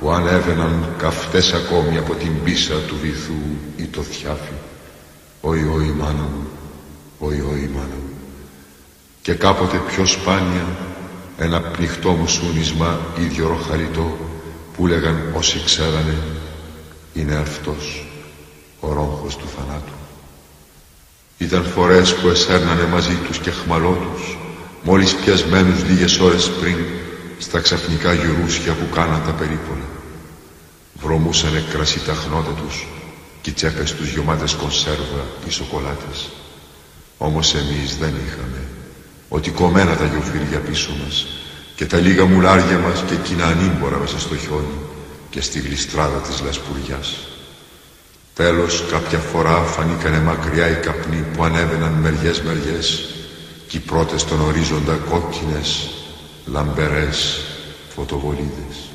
που ανέβαιναν καυτές ακόμη από την πίσα του βυθού ή το θιάφι. Όι, όι, μάνα μου, όι, όι, μάνα μου. Και κάποτε πιο σπάνια ένα πνιχτό μου σούνισμα ίδιο ροχαλιτό που λέγαν όσοι ξέρανε είναι αυτός ο ρόγχος του θανάτου. Ήταν φορές που εσέρνανε μαζί τους και χμαλώτους μόλις πιασμένους λίγες ώρες πριν στα ξαφνικά γιουρούσια που κάναν τα περίπολα. Βρωμούσανε κρασί τα χνότα τους και οι τσέπες τους γεμάτες κονσέρβα ή σοκολάτες. Όμως εμείς δεν είχαμε ότι κομμένα τα γιοφύρια πίσω μας και τα λίγα μουλάρια μας και εκείνα ανήμπορα μέσα στο χιόνι και στη γλιστράδα της λασπουριάς. Τέλος κάποια φορά φανήκανε μακριά οι καπνοί που ανέβαιναν μεριές μεριές κι οι πρώτες στον ορίζοντα κόκκινες, λαμπερές φωτοβολίδες.